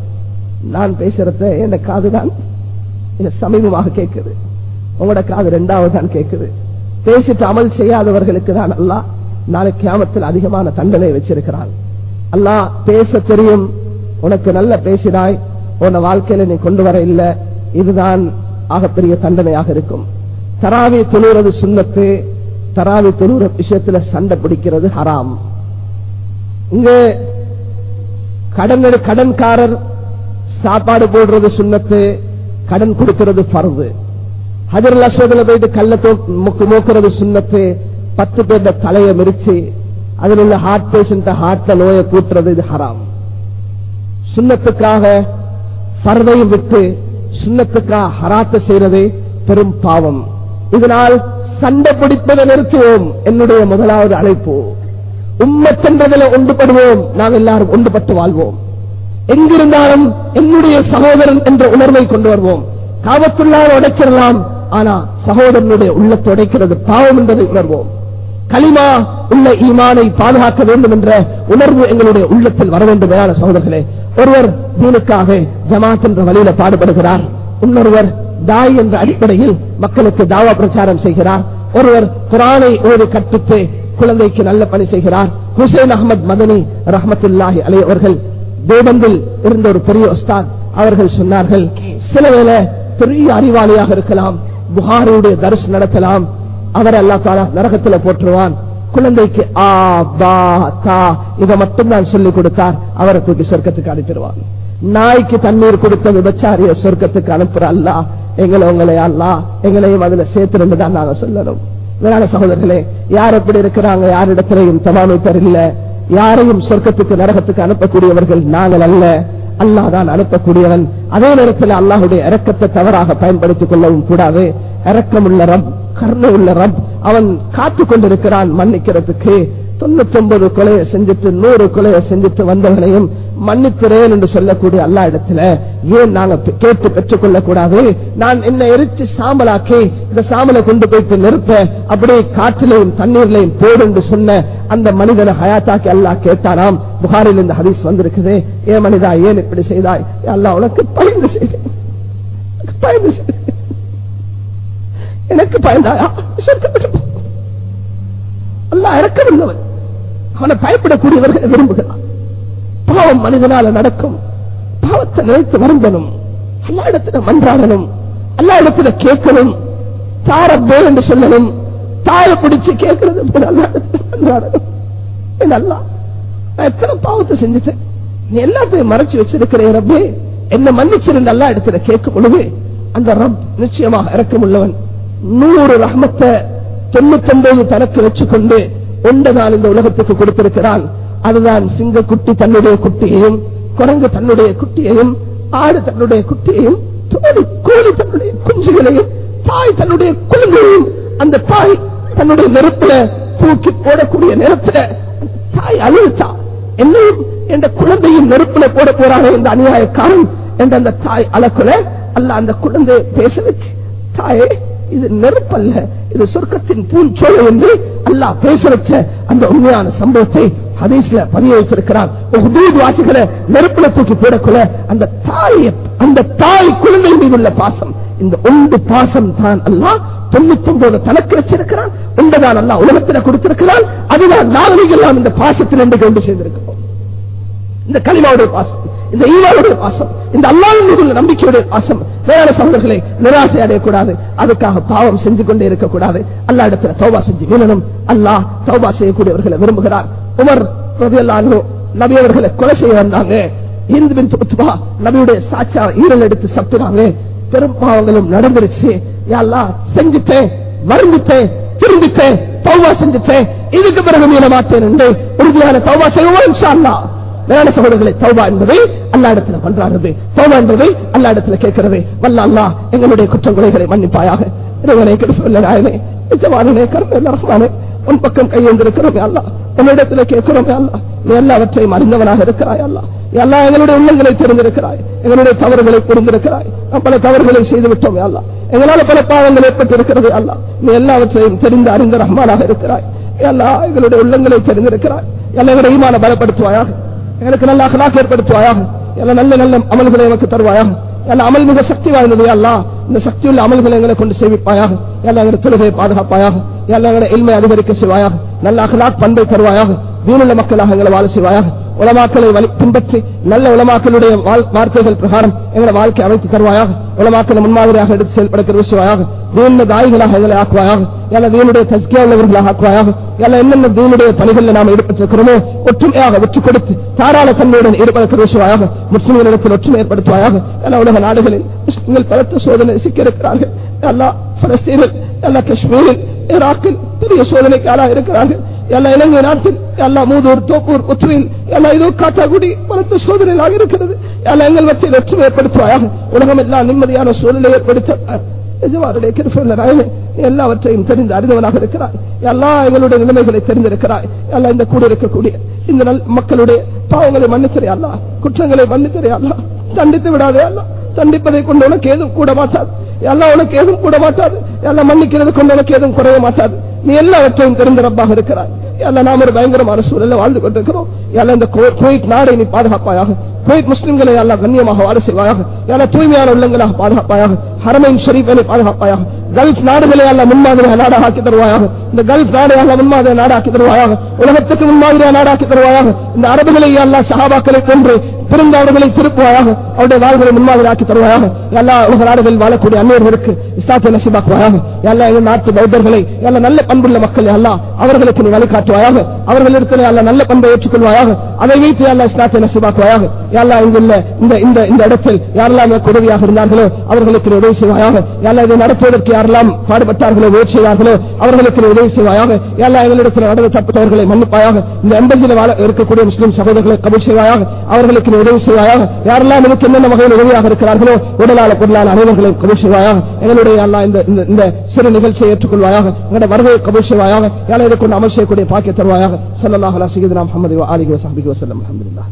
நான் பேசுறத என் காது தான் சமீபமாக கேட்குது. உங்களோட காது ரெண்டாவது தான் கேட்குது. பேசிட்டு அமல் செய்யாதவர்களுக்கு தான் அல்லா நாளை கியாமத்தில் அதிகமான தண்டனை வச்சிருக்கிறான். அல்லா பேச தெரியும். உனக்கு நல்ல பேசினாய். உன்னை வாழ்க்கையில நீ கொண்டு வர இல்லை. இதுதான் ஆகப்பெரிய தண்டனையாக இருக்கும். தராவி தொழுறது சுண்ணத்து தராவி தொழுற விஷயத்துல சண்டை பிடிக்கிறது ஹராம். இங்க கடன் கடன்காரர் சாப்பாடு போடுறது சுண்ணத்து கடன் கொடுக்கிறது பருது ஹஜர் அசோதில் போயிட்டு கல்ல மோக்குறது சுண்ணத்து பத்து பேர்ட தலையை மிரிச்சு அதில் உள்ள ஹார்ட் பேஷண்ட் ஹார்ட்ல நோயை கூட்டுறது இது ஹராம். சுண்ணத்துக்காக பரதையும் விட்டு சுண்ணத்துக்கா ஹராத்த செய்யறது பெரும் பாவம். இதனால் சண்டை பிடிப்பதை நிறுத்துவோம். என்னுடைய முதலாவது அழைப்பு. உம்மத்தென்றதில் ஒன்றுபடுவோம். நாம் எல்லாரும் ஒன்றுபட்டு வாழ்வோம். எங்கிருந்தாலும் என்னுடைய சகோதரன் என்ற உணர்வை கொண்டு வருவோம். காவத்துள்ளாக உடைச்சிடலாம். ஆனா சகோதரனுடைய உள்ளத்தை உடைக்கிறது பாவம் என்பதை உணர்வோம். களிமா உள்ள ஈமானை பாதுகாக்க வேண்டும் என்ற உணர்வு எங்களுடைய உள்ளத்தில் வர வேண்டும் சகோதரர்களே ஒருவர் தீனுக்காக ஜமாத் என்ற வழியில பாடுபடுகிறார். இன்னொருவர் தாய் என்ற அடிப்படையில் மக்களுக்கு தாவா பிரச்சாரம் செய்கிறார். ஒருவர் குரானை ஓடி கற்பித்து குழந்தைக்கு நல்ல பணி செய்கிறார். ஹுசேன் அகமது மதனி ரஹமத்துல்லாஹி அலை அவர்கள் தேவந்தில் இருந்த ஒரு பெரிய உஸ்தாத் அவர்கள் சொன்னார்கள் சில வேளை பெரிய அறிவாளியாக இருக்கலாம் புகாரியுடைய தரிசு நடத்தலாம் அவர் அல்லா தாலா நரகத்துல போட்டுருவான் குழந்தைக்கு ஆ பா தா இதை மட்டும்தான் சொல்லிக் கொடுத்தார். அவரை தூக்கி சொர்க்கத்துக்கு அனுப்பிடுவான் நாய்க்கு தண்ணீர் கொடுத்த விபச்சாரிய சொர்க்கத்துக்கு அனுப்புற அல்லா எங்களை உங்களை அல்ல எங்களையும் அதுல சேர்த்து தான் நாங்க சொல்லணும். வேளாண் சகோதரர்களே யார் எப்படி இருக்கிறாங்க யாரிடத்திலையும் தமாமைத்தர் இல்ல. யாரையும் சொர்க்கத்துக்கு நரகத்துக்கு அனுப்பக்கூடியவர்கள் நாங்கள் அல்ல. அல்லாஹ் தான் அனுப்பக்கூடியவன். அதே நேரத்தில் அல்லாஹுடைய இறக்கத்தை தவறாக பயன்படுத்திக் கொள்ளவும் கூடாது. இறக்கமுள்ள ரப் கருணை உள்ள ரப். அவன் காத்து கொண்டிருக்கிறான் மன்னிக்கிறதுக்கு. தொண்ணூத்தி ஒன்பது கொலையை செஞ்சுட்டு நூறு கொலையை செஞ்சுட்டு வந்தவனையும் மன்னிக்கிறேன் என்று சொல்லக்கூடிய அல்லா இடத்துல ஏன் நாங்க கேட்டு பெற்றுக் கொள்ள கூடாது நான் என்ன எரிச்சு சாம்பலாக்கி இந்த சாம்பலை கொண்டு போயிட்டு நிறுத்த அப்படியே காற்றிலையும் தண்ணீர்லையும் போடு என்று சொன்ன அந்த மனிதனை ஹயாத்தாக்கி அல்லா கேட்டாராம். புகாரில் இந்த ஹதீஸ் வந்திருக்குது. ஏன் மனிதா ஏன் இப்படி செய்தாய்? அல்லா உனக்கு பயந்து செய்தேன். பயந்து செய்தேன். எனக்கு பயந்தாயா? சொர்க்கப்பட்டு அல்லா இறக்கவில்லவன் அவனை பயப்படக்கூடியவர்கள் விரும்புகிறான். பாவம் மனிதனால நடக்கும். பாவத்தை நினைத்து வருந்தனும் எல்லா இடத்துல மன்றாடனும் எல்லா இடத்துல கேட்கணும் தாரப்பே என்று சொல்லணும். தாயை பிடிச்சு கேட்கறது போல எல்லா இடத்துல மன்றாடணும் நல்லா நான் எத்தனை பாவத்தை செஞ்சுட்டேன். நீ எல்லாத்தையும் மறைச்சு வச்சிருக்கிறேன் ரப்பே. என்ன மன்னிச்சிருந்த எல்லா இடத்துல கேட்கும் பொழுது அந்த ரப் நிச்சயமாக இறக்கம் உள்ளவன் நூறு ரஹ்மத்தை தொண்ணூத்தி தனக்கு வச்சுக்கொண்டு ஒன்பதால் இந்த உலகத்துக்கு கொடுத்திருக்கிறான். அதுதான் சிங்க குட்டி தன்னுடைய குட்டியையும் குரங்கு தன்னுடைய குட்டியையும் ஆடு தன்னுடைய குட்டியையும் தோழி கோழி தன்னுடைய குஞ்சுகளையும் தாய் தன்னுடைய குழந்தையையும் அந்த தாய் தன்னுடைய நெருப்புல தூக்கி போடக்கூடிய நேரத்தில் தாய் அழுத்தா என்னையும் என்ற குழந்தையும் நெருப்புல போட போறானே இந்த அநியாயக்காரன் என்ற அந்த தாய் அழக்குல அல்ல அந்த குழந்தையை பேச வச்சு தாயே இது நெருப்பல்ல இது சொர்க்கத்தின் பூஞ்சோலை என்று அல்லாஹ் பேச வச்ச அந்த உண்மையான சம்பவத்தை ஹதீஸ்ல பதிய வைத்திருக்கிறான் வாசிகளை நெருப்புல தூக்கி போடக்குள்ள அந்த தாய் அந்த தாய் குழந்தை மீது உள்ள பாசம் இந்த ஒன்று பாசம் தான் அல்லாஹ் தொண்ணூத்தி ஒன்பது தனக்கு வச்சிருக்கிறான். ஒன்றுதான் அல்லாஹ் உலகத்தில் கொடுத்திருக்கிறான். அதுதான் நாங்கள் எல்லாம் இந்த பாசத்தில் என்று கொண்டு சேர்ந்திருக்கிறோம் இந்த களிமாவுடைய பாசம். இந்த ஈவாளுடைய பாசம் இந்த அல்லாவின் மீது நம்பிக்கையுடைய பாசம். வேளாண் சகோதரர்களை நிராசை அடையக்கூடாது. அதுக்காக பாவம் செஞ்சு கொண்டே இருக்கக்கூடாது. அல்லா இடத்துல தௌபா செஞ்சு மீளணும். அல்லாஹ் தௌபா செய்யக்கூடியவர்களை விரும்புகிறார். உமர் ரதியல்லாஹு நபியவர்களை கொலை செய்ய வந்தாங்க. இந்து பின் துபா நபியுடைய சாட்சியா ஈரல் எடுத்து சப்பினாங்க பெரும் பாவங்களும் நடந்துருச்சு. யாழ்லா செஞ்சுட்டேன் வருந்துட்டேன் திரும்பிட்டேன் தௌவா செஞ்சுட்டேன். இதுக்கு பிறகு மீள மாட்டேன் என்று உறுதியான தௌவா செய்வோம் இன்ஷா வேளாண் சகோதரர்களை தௌபா என்பதை அல்லா இடத்துல பண்றாடுது தௌபா என்பதை அல்லா இடத்துல கேட்கிறது. வல்ல அல்லா எங்களுடைய குற்றம் குறைகளை மன்னிப்பாயாக. இறைவனை கெடுப்பில்லை நாயனே நிஜமானே கருமே ரஹ்மானே உன் பக்கம் கையெழுந்திருக்கிறோமே அல்லா உன்னிடத்துல கேட்கிறோமே அல்லா நீ எல்லாவற்றையும் அறிந்தவனாக இருக்கிறாய் அல்லா எல்லா எங்களுடைய உள்ளங்களை தெரிந்திருக்கிறாய். எங்களுடைய தவறுகளை புரிந்திருக்கிறாய். பல தவறுகளை செய்து விட்டோமே அல்லா எங்களால பல பாவங்கள் ஏற்பட்டிருக்கிறது அல்லா நீ எல்லாவற்றையும் தெரிந்து அறிந்த ரஹ்மானாக இருக்கிறாய். எல்லா எங்களுடைய உள்ளங்களை தெரிந்திருக்கிறாய். எல்லா எங்களுடைய ஈமான பலப்படுத்துவாயாக. எங்களுக்கு நல்ல அகலாக ஏற்படுத்துவாயாக. எல்லா நல்ல நல்ல அமல்களை எனக்கு தருவாயாக. எல்லா அமல் மிக சக்தி வாய்ந்தது அல்லா இந்த சக்தியுள்ள அமல்களை எங்களை கொண்டு சேவிப்பாயாக எல்லா எங்களை தொழுகையை பாதுகாப்பாயாக. எல்லா எங்களை இல்மை அதிகரிக்க செய்வாயாக. நல்ல அகலாக் பண்பை தருவாயாக. வீணுள்ள மக்களாக எங்களை வாழ செய்வாயாக. உலமாக்களை வழி பின்பற்றி நல்ல உலமாக்களுடைய வார்த்தைகள் பிரகாரம் எங்களை வாழ்க்கை அமைத்து தருவாயாக. உலமாக்களை முன்மாதிரியாக எடுத்து செயல்படுத்த செய்வாயாக தீன தாய்களாக எங்களை ஆக்குவாயாக. எல்லா தீனுடைய தஸ்கியா உள்ளவர்களாக ஆக்குவாயாக. எல்லா என்னென்ன தீனுடைய பணிகளில் நாம் ஈடுபட்டிருக்கிறோமோ ஒற்றுமையாக ஒற்றுக் கொடுத்து தாராள தன்மையுடன் ஈடுபடுத்த செய்வாயாக முஸ்லிம்களிடத்தில் ஒற்றுமை ஏற்படுத்துவாயாக. எல்லா உலக நாடுகளில் முஸ்லிம்கள் பலத்த சோதனை சிக்கியிருக்கிறார்கள். எல்லா பலஸ்தீனில் எல்லா காஷ்மீரில் ஈராக்கில் பெரிய சோதனைக்கு ஆளாக இருக்கிறார்கள். எல்லா இலங்கை நாட்டில் எல்லா மூதூர் தோப்பூர் ஒற்றுமையில் எல்லா இதோ காட்டாக்குடி பலத்த சோதனைகளாக இருக்கிறது. எல்லா எங்கள் மத்தியில் ஒற்றுமை ஏற்படுத்துவாயாக உலகம் எல்லாம் நிம்மதியான சூழ்நிலை ஏற்படுத்த எஜமாருடைய கிருப்பல்ல நாயனே எல்லாவற்றையும் தெரிந்து அறிந்தவனாக இருக்கிறாய். எல்லா எங்களுடைய நிலைமைகளை தெரிந்திருக்கிறாய். எல்லாம் இந்த கூட இருக்கக்கூடிய இந்த நல் மக்களுடைய பாவங்களை மன்னித்தரே அல்ல குற்றங்களை மன்னித்தரே தண்டித்து விடாதே அல்ல தண்டிப்பதை கொண்டு உனக்கு ஏதும் கூட மாட்டாது எல்லாம் உனக்கு ஏதும் கூட மாட்டாது எல்லாம் மன்னிக்கிறது கொண்டு உனக்கு ஏதும் குறைய மாட்டாது நீ எல்லாவற்றையும் தெரிந்த ரப்பாக இருக்கிறாய். எல்லாம் நாம் ஒரு பயங்கரமான சூழலில் வாழ்ந்து கொண்டிருக்கிறோம். எல்லாம் இந்த குவைத் நாடை நீ பாதுகாப்பாயாக குவைத் முஸ்லிம்களை எல்லாம் கண்ணியமாக வாழ செய்வாயாக எல்லாம் தூய்மையான உள்ளங்களாக பாதுகாப்பாயாக ஹரமைன் ஷரீஃபை பாதுகாப்பாயாக கல்ஃப் நாடுகளை அல்ல முன்மாதிரியாக நாடாக ஆக்கி தருவாயாக இந்த கல்ஃப் நாடை அல்ல முன்மாதிரி நாடாக்கி தருவாயாக உலகத்துக்கு முன்மாதிரியாக நாடாக்கி தருவாயாக இந்த அரபுகளை எல்லாம் சஹாபாக்களை கொன்று பிறந்த அவர்களை திருப்புவாயாக அவருடைய வாழ்களை முன்மாதிரி ஆக்கி தருவாயாக எல்லா உலக நாடுகளில் வாழக்கூடிய அந்நியர்களுக்கு இஸ்லாத்தை நசிபாக்குவாயாக எல்லா எங்கள் நாட்டு பௌத்தர்களை எல்லா நல்ல பண்புள்ள மக்கள் அல்லா அவர்களுக்கு நீ வழிகாட்டுவாயாக அவர்களிடத்தில் அல்ல நல்ல பண்பை ஏற்றுக்கொள்வாயாக அதை வைத்து அல்லா இஸ்லாத்தை நசிபாக்குவாயாக எல்லா இங்குள்ள இந்த இந்த இந்த இடத்தில் யாரெல்லாம் உதவியாக இருந்தார்களோ அவர்களுக்கு உதவி செய்வாயாக. எல்லா இதை நடத்துவதற்கு யாரெல்லாம் பாடுபட்டார்களோ முயற்சி செய்தார்களோ அவர்களுக்கு உதவி செய்வாயாக. எல்லா எங்களிடத்தில் நடந்து தப்பட்டவர்களை மன்னிப்பாயாக. இந்த எம்பசியில் இருக்கக்கூடிய முஸ்லிம் சகோதரர்களை கபல் செய்வாயாக. அவர்களுக்கு உதவி செய்வாயாக. யாரெல்லாம் எனக்கு என்னென்ன வகையில் உதவியாக இருக்கிறார்களோ உடலால பொருளால் அனைவர்களையும் கபல் செய்வாயாக. எங்களுடைய அல்லா இந்த சிறு நிகழ்ச்சியை ஏற்றுக்கொள்வாயாக. எங்களுடைய வருகையை கபல் செய்வாயாக. யாரை இதை கொண்டு அமல் செய்யக்கூடிய பாக்கிய தருவாயாக. சல்லல்லாஹ் அலா முகமது முஹம்மது وصحبه وسلم الحمد لله.